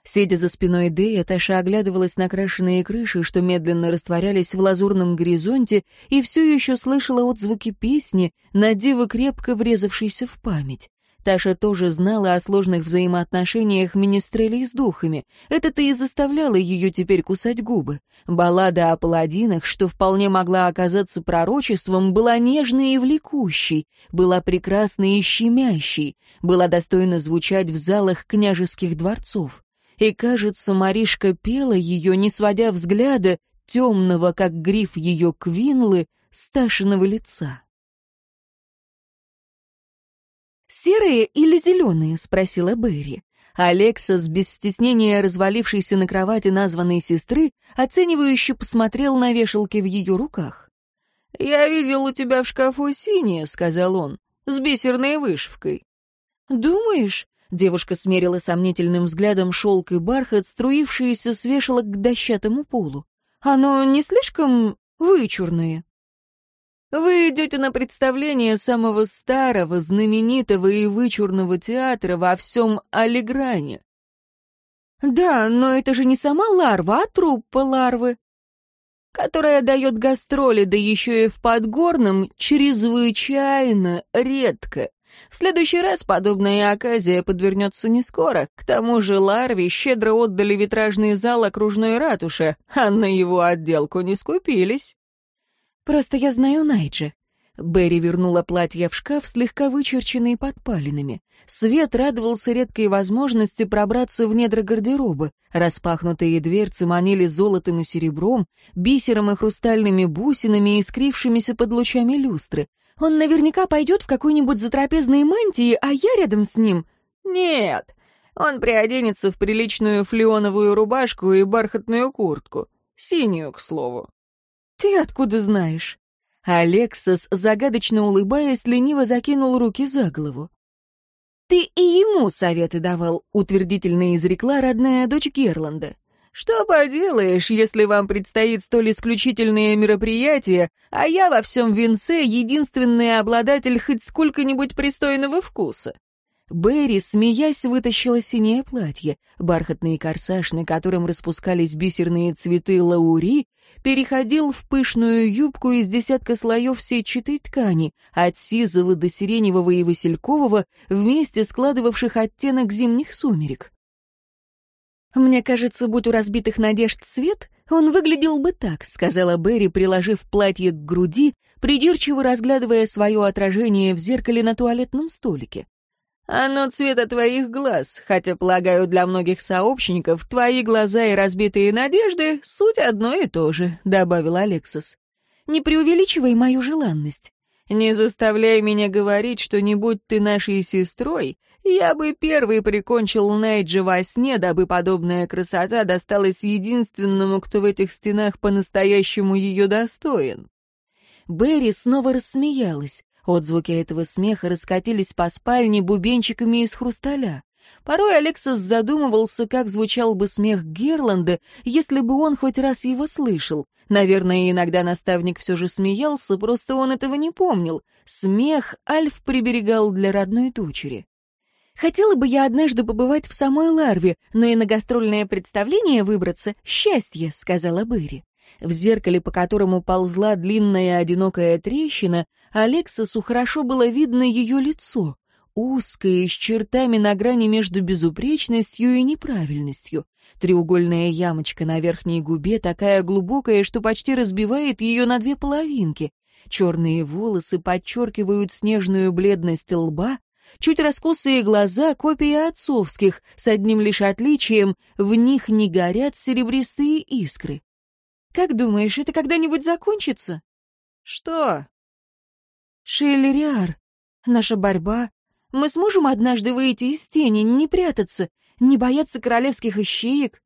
Сидя за спиной Дэя, Таша оглядывалась на крашеные крыши, что медленно растворялись в лазурном горизонте, и все еще слышала отзвуки песни, на диво крепко врезавшейся в память. Таша тоже знала о сложных взаимоотношениях министрелей с духами. Это-то и заставляло ее теперь кусать губы. Баллада о паладинах, что вполне могла оказаться пророчеством, была нежной и влекущей, была прекрасной и щемящей, была достойна звучать в залах княжеских дворцов. И, кажется, Маришка пела ее, не сводя взгляда, темного, как гриф ее квинлы, сташиного лица. «Серые или зеленые?» — спросила Берри. Алексас, без стеснения развалившийся на кровати названной сестры, оценивающе посмотрел на вешалки в ее руках. «Я видел у тебя в шкафу синее», — сказал он, — «с бисерной вышивкой». «Думаешь?» — девушка смерила сомнительным взглядом шелк и бархат, струившиеся с вешалок к дощатому полу. «Оно не слишком вычурное?» Вы идете на представление самого старого, знаменитого и вычурного театра во всем Алигране. Да, но это же не сама ларва, а труппа ларвы, которая дает гастроли, да еще и в Подгорном, чрезвычайно редко. В следующий раз подобная оказия подвернется не скоро. К тому же Ларви щедро отдали витражный зал окружной ратуши, а на его отделку не скупились. Просто я знаю Найджа». Берри вернула платье в шкаф, слегка вычерченный подпалинами. Свет радовался редкой возможности пробраться в недра гардероба. Распахнутые дверцы манили золотом и серебром, бисером и хрустальными бусинами, искрившимися под лучами люстры. «Он наверняка пойдет в какой-нибудь затрапезной мантии, а я рядом с ним...» «Нет, он приоденется в приличную флеоновую рубашку и бархатную куртку. Синюю, к слову. «Ты откуда знаешь?» Алексас, загадочно улыбаясь, лениво закинул руки за голову. «Ты и ему советы давал», — утвердительно изрекла родная дочь Герланда. «Что поделаешь, если вам предстоит столь исключительное мероприятие, а я во всем венце единственный обладатель хоть сколько-нибудь пристойного вкуса?» Берри, смеясь, вытащила синее платье, бархатный корсаж, на котором распускались бисерные цветы лаури, переходил в пышную юбку из десятка слоев сетчатой ткани, от сизого до сиреневого и василькового, вместе складывавших оттенок зимних сумерек. «Мне кажется, будь у разбитых надежд цвет, он выглядел бы так», — сказала Берри, приложив платье к груди, придирчиво разглядывая свое отражение в зеркале на туалетном столике. Оно цвета твоих глаз, хотя, полагаю, для многих сообщников твои глаза и разбитые надежды — суть одно и то же», — добавил Алексос. «Не преувеличивай мою желанность. Не заставляй меня говорить, что не будь ты нашей сестрой, я бы первый прикончил Найджа во сне, дабы подобная красота досталась единственному, кто в этих стенах по-настоящему ее достоин». Берри снова рассмеялась. Отзвуки этого смеха раскатились по спальне бубенчиками из хрусталя. Порой Алексас задумывался, как звучал бы смех Герланда, если бы он хоть раз его слышал. Наверное, иногда наставник все же смеялся, просто он этого не помнил. Смех Альф приберегал для родной дочери. Хотела бы я однажды побывать в самой Ларве, но и на гастрольное представление выбраться — счастье», — сказала Берри. В зеркале, по которому ползла длинная одинокая трещина, Алексосу хорошо было видно ее лицо, узкое, с чертами на грани между безупречностью и неправильностью. Треугольная ямочка на верхней губе такая глубокая, что почти разбивает ее на две половинки. Черные волосы подчеркивают снежную бледность лба, чуть раскосые глаза — копия отцовских, с одним лишь отличием — в них не горят серебристые искры. Как думаешь, это когда-нибудь закончится? Что? Шиллериар, наша борьба. Мы сможем однажды выйти из тени, не прятаться, не бояться королевских ищеек?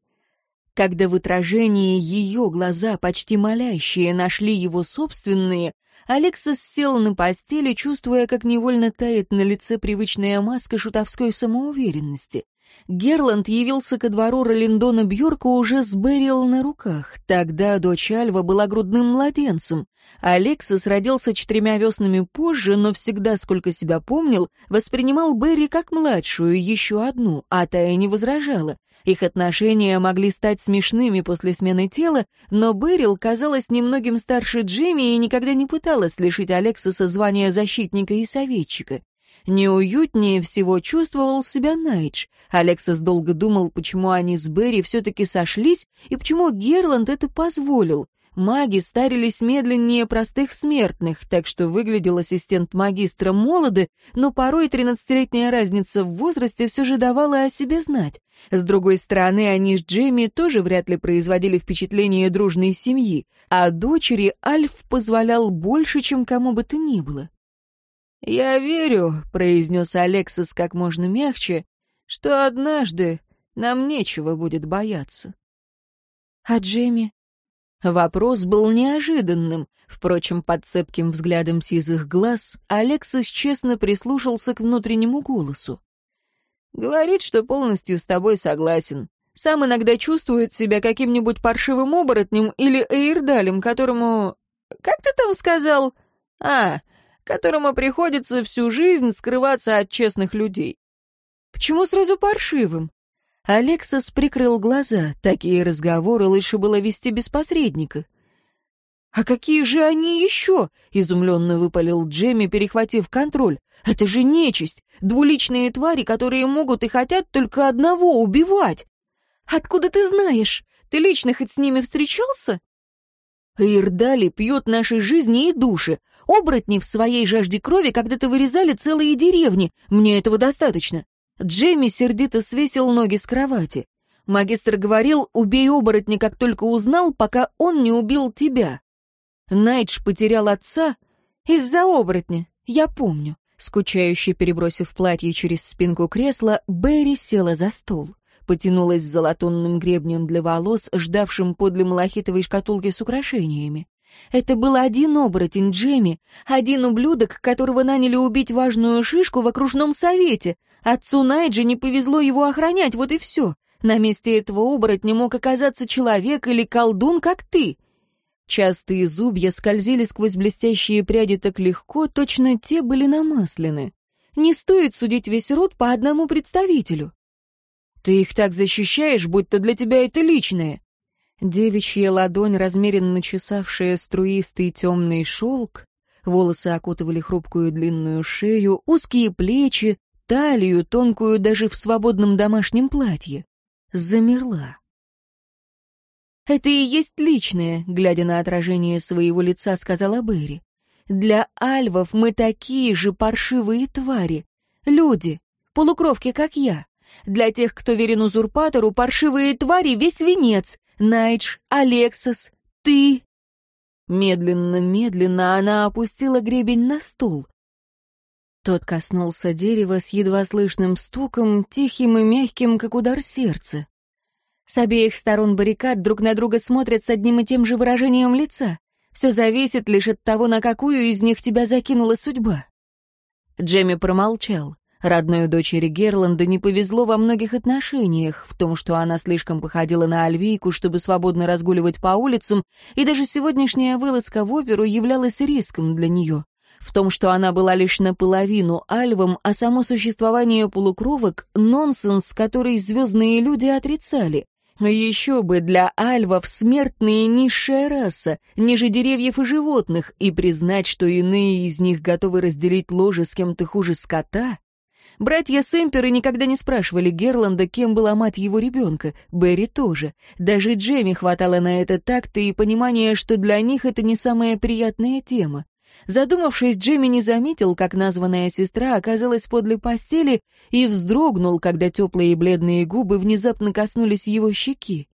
Когда в отражении ее глаза, почти молящие, нашли его собственные, Алексас сел на постели, чувствуя, как невольно тает на лице привычная маска шутовской самоуверенности. Герланд явился ко двору Ролиндона Бьорка уже с Берил на руках. Тогда дочь Альва была грудным младенцем. Алексис родился четырьмя веснами позже, но всегда, сколько себя помнил, воспринимал Берри как младшую, еще одну, а та и не возражала. Их отношения могли стать смешными после смены тела, но Берил казалась немногим старше Джимми и никогда не пыталась лишить Алексиса звания защитника и советчика. Неуютнее всего чувствовал себя Найдж. Алексас долго думал, почему они с Берри все-таки сошлись и почему Герланд это позволил. Маги старились медленнее простых смертных, так что выглядел ассистент магистра молоды, но порой тринадцатилетняя разница в возрасте все же давала о себе знать. С другой стороны, они с Джейми тоже вряд ли производили впечатление дружной семьи, а дочери Альф позволял больше, чем кому бы то ни было. «Я верю», — произнес Алексис как можно мягче, «что однажды нам нечего будет бояться». «А Джейми?» Вопрос был неожиданным. Впрочем, под цепким взглядом сизых глаз Алексис честно прислушался к внутреннему голосу. «Говорит, что полностью с тобой согласен. Сам иногда чувствует себя каким-нибудь паршивым оборотнем или эйрдалем, которому... Как ты там сказал? А, которому приходится всю жизнь скрываться от честных людей. Почему сразу паршивым? Алексас прикрыл глаза. Такие разговоры лучше было вести без посредника. «А какие же они еще?» — изумленно выпалил Джемми, перехватив контроль. «Это же нечисть! Двуличные твари, которые могут и хотят только одного убивать!» «Откуда ты знаешь? Ты лично хоть с ними встречался?» «Ирдали пьет наши жизни и души, Оборотни в своей жажде крови когда-то вырезали целые деревни. Мне этого достаточно. Джейми сердито свесил ноги с кровати. Магистр говорил, убей оборотня, как только узнал, пока он не убил тебя. Найдж потерял отца из-за оборотня, я помню. Скучающе перебросив платье через спинку кресла, Берри села за стол. Потянулась с золотунным гребнем для волос, ждавшим подле малахитовой шкатулки с украшениями. Это был один оборотень Джемми, один ублюдок, которого наняли убить важную шишку в окружном совете. Отцу Найджи не повезло его охранять, вот и все. На месте этого оборотня мог оказаться человек или колдун, как ты. Частые зубья скользили сквозь блестящие пряди так легко, точно те были намаслены. Не стоит судить весь род по одному представителю. Ты их так защищаешь, будто для тебя это личное. Девичья ладонь, размеренно чесавшая струистый темный шелк, волосы окутывали хрупкую длинную шею, узкие плечи, талию, тонкую даже в свободном домашнем платье. Замерла. «Это и есть личное», — глядя на отражение своего лица, сказала Берри. «Для альвов мы такие же паршивые твари. Люди, полукровки, как я. Для тех, кто верен узурпатору, паршивые твари — весь венец. Найдж, Алексас, ты...» Медленно-медленно она опустила гребень на стул. Тот коснулся дерева с едва слышным стуком, тихим и мягким, как удар сердца. С обеих сторон баррикад друг на друга смотрят с одним и тем же выражением лица. Все зависит лишь от того, на какую из них тебя закинула судьба. Джемми промолчал. Родной дочери Герланда не повезло во многих отношениях, в том, что она слишком походила на Альвийку, чтобы свободно разгуливать по улицам, и даже сегодняшняя вылазка в оперу являлась риском для нее. В том, что она была лишь наполовину Альвом, а само существование полукровок — нонсенс, который звездные люди отрицали. Еще бы для альвов смертные низшая раса, ниже деревьев и животных, и признать, что иные из них готовы разделить ложе с кем-то хуже скота, Братья Сэмперы никогда не спрашивали Герланда, кем была мать его ребенка, Берри тоже. Даже Джемми хватало на это такта и понимания, что для них это не самая приятная тема. Задумавшись, Джимми не заметил, как названная сестра оказалась подле постели и вздрогнул, когда теплые и бледные губы внезапно коснулись его щеки.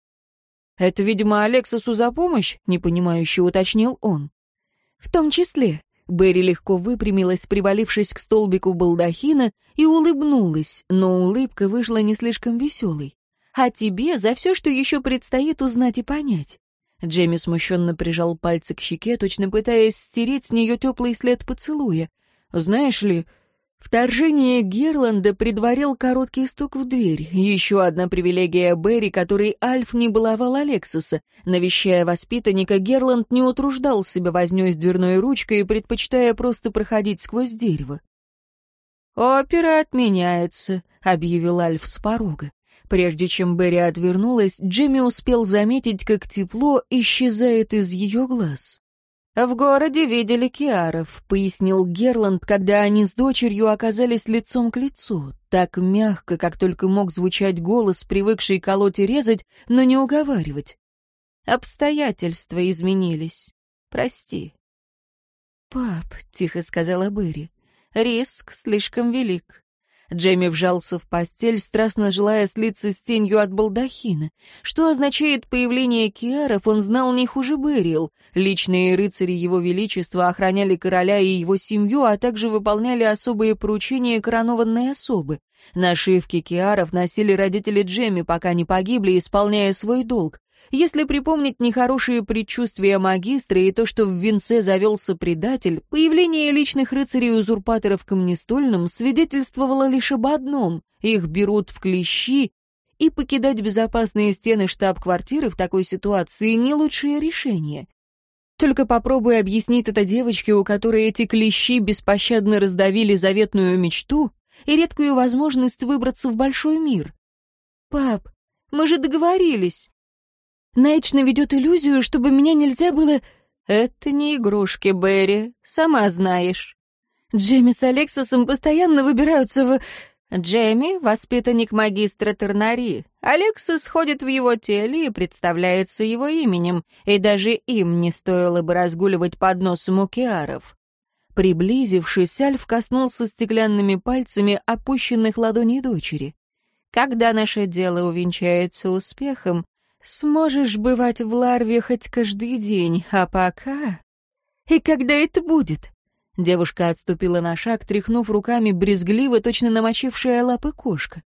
«Это, видимо, Алексосу за помощь?» — непонимающе уточнил он. «В том числе. Берри легко выпрямилась, привалившись к столбику балдахина, и улыбнулась, но улыбка вышла не слишком веселой. «А тебе за все, что еще предстоит узнать и понять». Джемми смущенно прижал пальцы к щеке, точно пытаясь стереть с нее теплый след поцелуя. «Знаешь ли, Вторжение Герланда предварил короткий стук в дверь. Еще одна привилегия Берри, которой Альф не баловал Алексиса. Навещая воспитанника, Герланд не утруждал себя вознёй с дверной ручкой, предпочитая просто проходить сквозь дерево. «Опера отменяется», — объявил Альф с порога. Прежде чем Берри отвернулась, Джимми успел заметить, как тепло исчезает из ее глаз. «В городе видели Киаров», — пояснил Герланд, когда они с дочерью оказались лицом к лицу. Так мягко, как только мог звучать голос, привыкший колоть и резать, но не уговаривать. «Обстоятельства изменились. Прости». «Пап», — тихо сказала Берри, — «риск слишком велик. Джейми вжался в постель, страстно желая слиться с тенью от балдахина. Что означает появление Киаров, он знал не хуже Берил. Личные рыцари Его Величества охраняли короля и его семью, а также выполняли особые поручения коронованной особы. Нашивки Киаров носили родители Джейми, пока не погибли, исполняя свой долг. Если припомнить нехорошие предчувствия магистра и то, что в венце завелся предатель, появление личных рыцарей-узурпаторов камнестольным свидетельствовало лишь об одном — их берут в клещи, и покидать безопасные стены штаб-квартиры в такой ситуации — не лучшее решение. Только попробуй объяснить это девочке, у которой эти клещи беспощадно раздавили заветную мечту и редкую возможность выбраться в большой мир. «Пап, мы же договорились!» Найч наведет иллюзию, чтобы меня нельзя было... Это не игрушки, Берри, сама знаешь. Джемми с Алексосом постоянно выбираются в... Джемми — воспитанник магистра Тернари. Алексос ходит в его теле и представляется его именем, и даже им не стоило бы разгуливать под носом укеаров. Приблизившись, Альф коснулся стеклянными пальцами опущенных ладоней дочери. Когда наше дело увенчается успехом, Сможешь бывать в Ларве хоть каждый день, а пока... И когда это будет? Девушка отступила на шаг, тряхнув руками брезгливо, точно намочившая лапы кошка.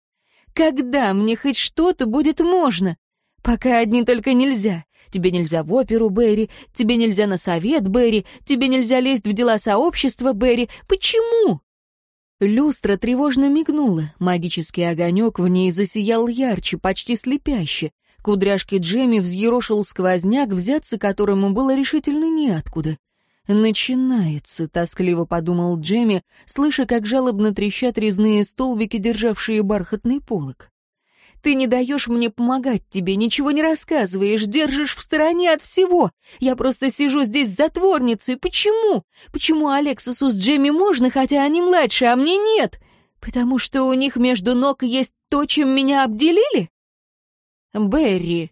Когда мне хоть что-то будет можно? Пока одни только нельзя. Тебе нельзя в оперу, Берри, тебе нельзя на совет, Берри, тебе нельзя лезть в дела сообщества, Берри. Почему? Люстра тревожно мигнула, магический огонек в ней засиял ярче, почти слепяще. Кудряшки удряшке Джемми взъерошил сквозняк, взяться которому было решительно неоткуда. «Начинается», — тоскливо подумал Джемми, слыша, как жалобно трещат резные столбики, державшие бархатный полог. «Ты не даешь мне помогать тебе, ничего не рассказываешь, держишь в стороне от всего. Я просто сижу здесь с затворницей. Почему? Почему Алексису с Джемми можно, хотя они младше, а мне нет? Потому что у них между ног есть то, чем меня обделили?» Берри.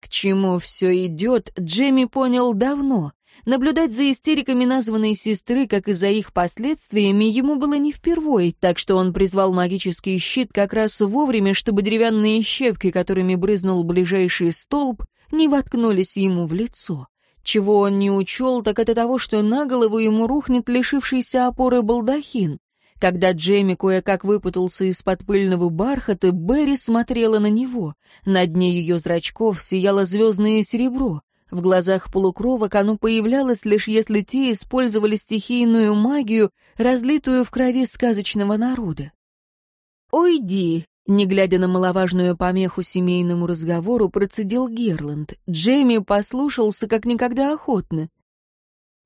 К чему все идет, Джемми понял давно. Наблюдать за истериками названной сестры, как и за их последствиями, ему было не впервой, так что он призвал магический щит как раз вовремя, чтобы деревянные щепки, которыми брызнул ближайший столб, не воткнулись ему в лицо. Чего он не учел, так это того, что на голову ему рухнет лишившийся опоры балдахин. Когда Джейми кое-как выпутался из-под пыльного бархата, Берри смотрела на него. На дне ее зрачков сияло звездное серебро. В глазах полукровок оно появлялось лишь если те использовали стихийную магию, разлитую в крови сказочного народа. «Уйди», не глядя на маловажную помеху семейному разговору, процедил Герланд. Джейми послушался как никогда охотно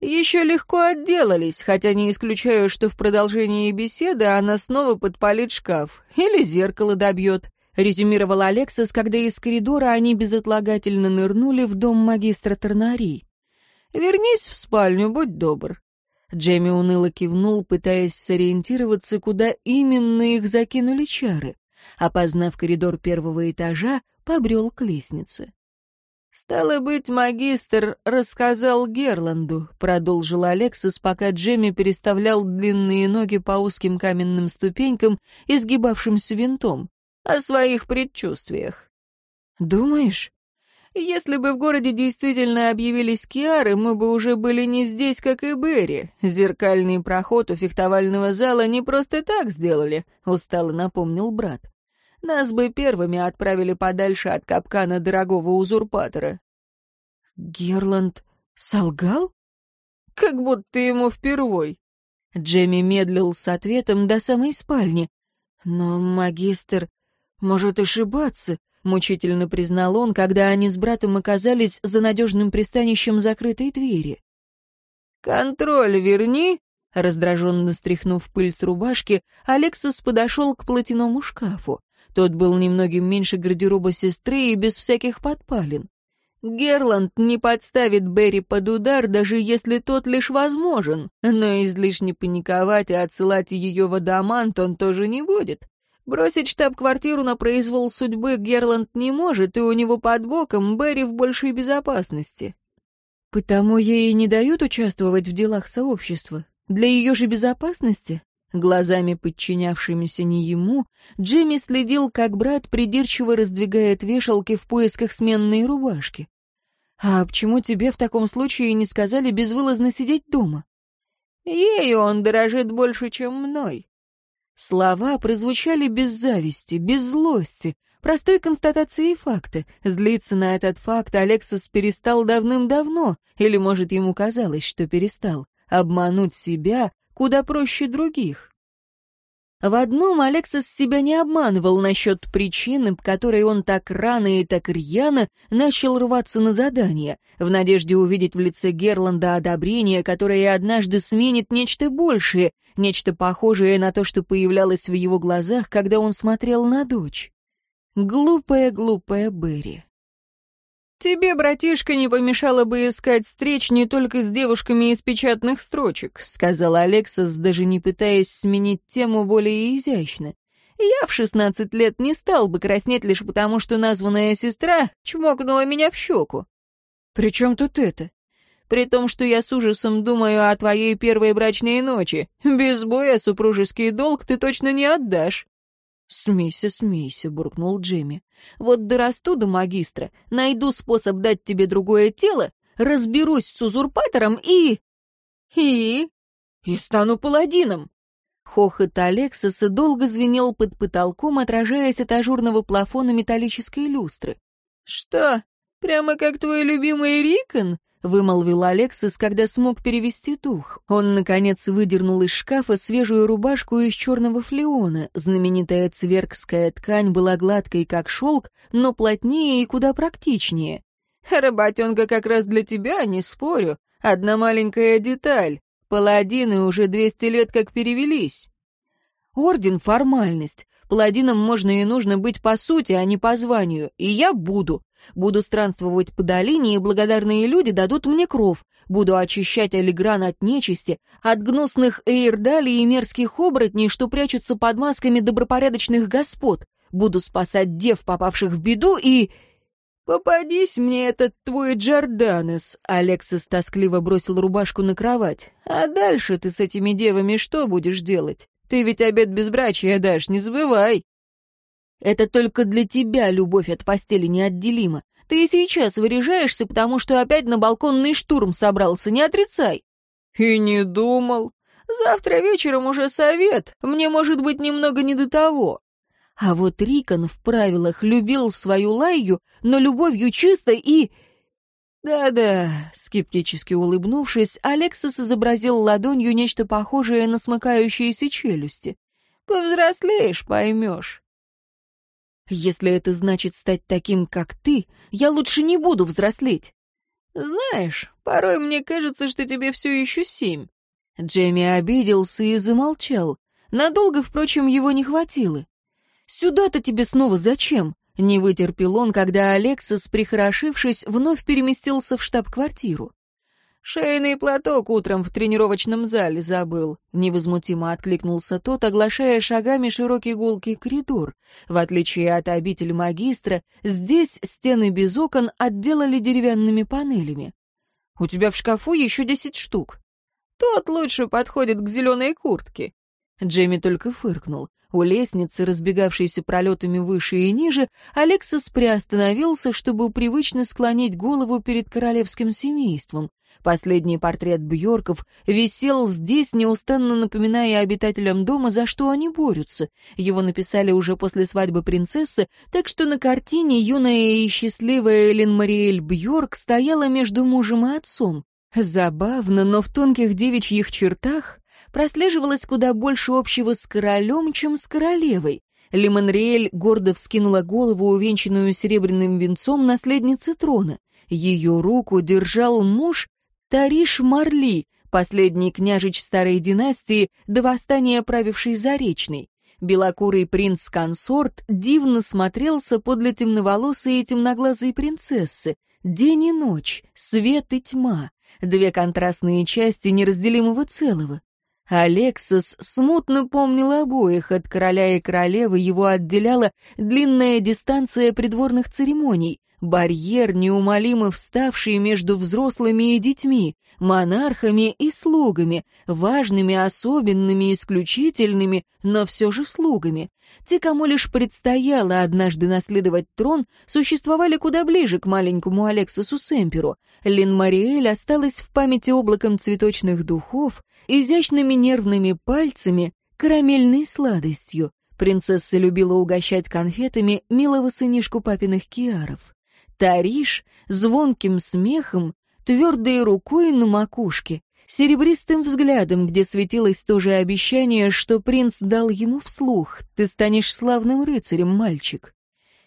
еще легко отделались, хотя не исключаю, что в продолжении беседы она снова подпалит шкаф или зеркало добьет. Резюмировал Алексис, когда из коридора они безотлагательно нырнули в дом магистра Торнари. «Вернись в спальню, будь добр». Джемми уныло кивнул, пытаясь сориентироваться, куда именно их закинули чары. Опознав коридор первого этажа, побрел к лестнице. «Стало быть, магистр рассказал Герланду», — продолжил Алексис, пока Джемми переставлял длинные ноги по узким каменным ступенькам, изгибавшимся винтом, «о своих предчувствиях». «Думаешь?» «Если бы в городе действительно объявились Киары, мы бы уже были не здесь, как и Берри. Зеркальный проход у фехтовального зала не просто так сделали», — устало напомнил брат. Нас бы первыми отправили подальше от капкана дорогого узурпатора». «Герланд солгал?» «Как будто ему впервой». Джемми медлил с ответом до самой спальни. «Но магистр может ошибаться», — мучительно признал он, когда они с братом оказались за надежным пристанищем закрытой двери. «Контроль верни!» — раздраженно стряхнув пыль с рубашки, Алексис подошел к платяному шкафу. Тот был немногим меньше гардероба сестры и без всяких подпалин. Герланд не подставит Берри под удар, даже если тот лишь возможен, но излишне паниковать и отсылать ее в Адамант он тоже не будет. Бросить штаб-квартиру на произвол судьбы Герланд не может, и у него под боком Берри в большей безопасности. Потому ей не дают участвовать в делах сообщества? Для ее же безопасности? Глазами, подчинявшимися не ему, Джимми следил, как брат придирчиво раздвигает вешалки в поисках сменной рубашки. «А почему тебе в таком случае не сказали безвылазно сидеть дома?» «Ею он дорожит больше, чем мной». Слова прозвучали без зависти, без злости, простой констатации факта. Злиться на этот факт Алексис перестал давным-давно, или, может, ему казалось, что перестал. Обмануть себя, куда проще других. В одном Алексис себя не обманывал насчет причины, по которой он так рано и так рьяно начал рваться на задание, в надежде увидеть в лице Герланда одобрение, которое однажды сменит нечто большее, нечто похожее на то, что появлялось в его глазах, когда он смотрел на дочь. Глупая-глупая Берри. «Тебе, братишка, не помешало бы искать встреч не только с девушками из печатных строчек», сказал Алексас, даже не пытаясь сменить тему более изящно. «Я в шестнадцать лет не стал бы краснеть лишь потому, что названная сестра чмокнула меня в щеку». «При чем тут это?» «При том, что я с ужасом думаю о твоей первой брачной ночи. Без боя супружеский долг ты точно не отдашь». «Смейся, смейся», — буркнул Джемми. «Вот дорасту до магистра, найду способ дать тебе другое тело, разберусь с узурпатором и...» «И?» «И стану паладином!» Хохот Алексоса долго звенел под потолком, отражаясь от ажурного плафона металлической люстры. «Что, прямо как твой любимый Рикон?» вымолвил Алексис, когда смог перевести дух. Он, наконец, выдернул из шкафа свежую рубашку из черного флеона. Знаменитая цверкская ткань была гладкой, как шелк, но плотнее и куда практичнее. «Работенка как раз для тебя, не спорю. Одна маленькая деталь. Паладины уже 200 лет как перевелись». Орден — формальность. Паладином можно и нужно быть по сути, а не по званию. И я буду. Буду странствовать по долине, и благодарные люди дадут мне кров. Буду очищать Алигран от нечисти, от гнусных эйрдали и мерзких оборотней, что прячутся под масками добропорядочных господ. Буду спасать дев, попавших в беду, и... «Попадись мне этот твой Джорданес», — Алексис тоскливо бросил рубашку на кровать. «А дальше ты с этими девами что будешь делать?» Ты ведь обед безбрачия дашь, не забывай. Это только для тебя любовь от постели неотделима. Ты и сейчас выряжаешься, потому что опять на балконный штурм собрался, не отрицай. И не думал. Завтра вечером уже совет, мне, может быть, немного не до того. А вот Рикон в правилах любил свою лаю, но любовью чистой и «Да-да», — скептически улыбнувшись, Алексис изобразил ладонью нечто похожее на смыкающиеся челюсти. «Повзрослеешь, поймешь». «Если это значит стать таким, как ты, я лучше не буду взрослеть». «Знаешь, порой мне кажется, что тебе все еще семь». Джемми обиделся и замолчал. Надолго, впрочем, его не хватило. «Сюда-то тебе снова зачем? Не вытерпел он, когда Алексис, прихорошившись, вновь переместился в штаб-квартиру. «Шейный платок утром в тренировочном зале забыл», — невозмутимо откликнулся тот, оглашая шагами широкий гулкий коридор. В отличие от обитель магистра, здесь стены без окон отделали деревянными панелями. «У тебя в шкафу еще десять штук». «Тот лучше подходит к зеленой куртке». Джемми только фыркнул. У лестницы, разбегавшейся пролетами выше и ниже, Алексис приостановился, чтобы привычно склонить голову перед королевским семейством. Последний портрет Бьорков висел здесь, неустанно напоминая обитателям дома, за что они борются. Его написали уже после свадьбы принцессы, так что на картине юная и счастливая Элин Мариэль Бьорк стояла между мужем и отцом. Забавно, но в тонких девичьих чертах прослеживалось куда больше общего с королем, чем с королевой. Лимонриэль гордо вскинула голову, увенчанную серебряным венцом наследницы трона. Ее руку держал муж Тариш Марли, последний княжич старой династии, до восстания правивший Заречный. Белокурый принц-консорт дивно смотрелся подле темноволосой и темноглазой принцессы. День и ночь, свет и тьма, две контрастные части неразделимого целого. Алексос смутно помнил обоих, от короля и королевы его отделяла длинная дистанция придворных церемоний, барьер, неумолимо вставший между взрослыми и детьми, монархами и слугами, важными, особенными, исключительными, но все же слугами. Те, кому лишь предстояло однажды наследовать трон, существовали куда ближе к маленькому Алексосу Семперу. Лин Мариэль осталась в памяти облаком цветочных духов, изящными нервными пальцами, карамельной сладостью. Принцесса любила угощать конфетами милого сынишку папиных киаров. Тариш звонким смехом, твердой рукой на макушке, серебристым взглядом, где светилось то же обещание, что принц дал ему вслух «Ты станешь славным рыцарем, мальчик».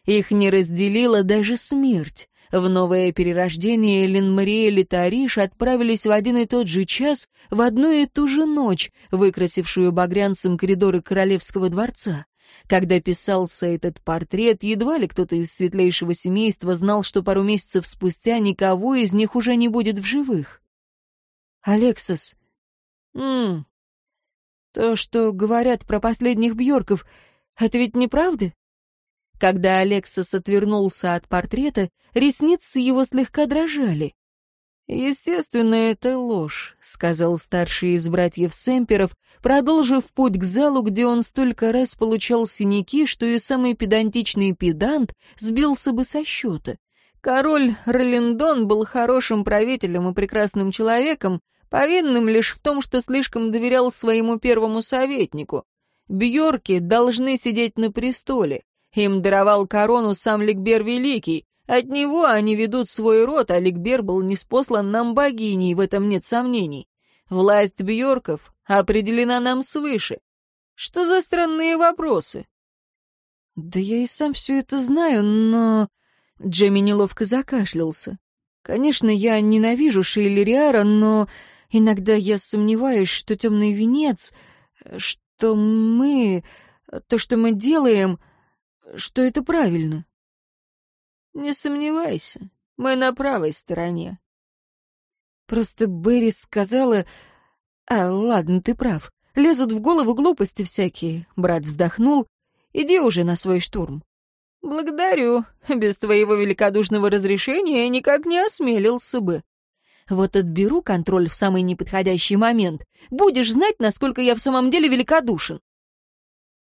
Их не разделила даже смерть. В новое перерождение Линмариэль и Тариш отправились в один и тот же час, в одну и ту же ночь, выкрасившую багрянцем коридоры королевского дворца. Когда писался этот портрет, едва ли кто-то из светлейшего семейства знал, что пару месяцев спустя никого из них уже не будет в живых. «Алексос...» «Ммм... То, что говорят про последних Бьорков, это ведь неправда?» Когда Алексос отвернулся от портрета, ресницы его слегка дрожали. «Естественно, это ложь», — сказал старший из братьев Семперов, продолжив путь к залу, где он столько раз получал синяки, что и самый педантичный педант сбился бы со счета. Король Ролендон был хорошим правителем и прекрасным человеком, повинным лишь в том, что слишком доверял своему первому советнику. Бьорки должны сидеть на престоле. Им даровал корону сам Ликбер Великий. От него они ведут свой род, а Ликбер был неспослан нам богиней, в этом нет сомнений. Власть Бьорков определена нам свыше. Что за странные вопросы? Да я и сам все это знаю, но... Джемми неловко закашлялся. Конечно, я ненавижу Шейлериара, но иногда я сомневаюсь, что темный венец, что мы, то, что мы делаем, что это правильно. Не сомневайся, мы на правой стороне. Просто Берри сказала... А, ладно, ты прав. Лезут в голову глупости всякие. Брат вздохнул. Иди уже на свой штурм. «Благодарю. Без твоего великодушного разрешения я никак не осмелился бы». «Вот отберу контроль в самый неподходящий момент. Будешь знать, насколько я в самом деле великодушен».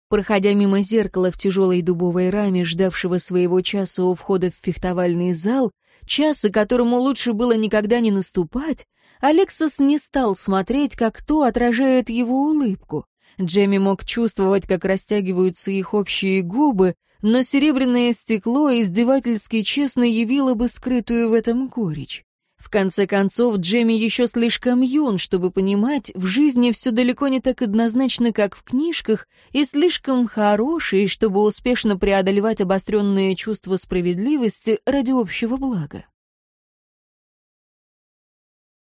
Проходя мимо зеркала в тяжелой дубовой раме, ждавшего своего часа у входа в фехтовальный зал, часа, которому лучше было никогда не наступать, Алексос не стал смотреть, как то отражает его улыбку. Джемми мог чувствовать, как растягиваются их общие губы, но серебряное стекло издевательски честно явило бы скрытую в этом горечь. В конце концов, Джемми еще слишком юн, чтобы понимать, в жизни все далеко не так однозначно, как в книжках, и слишком хороший, чтобы успешно преодолевать обостренные чувства справедливости ради общего блага.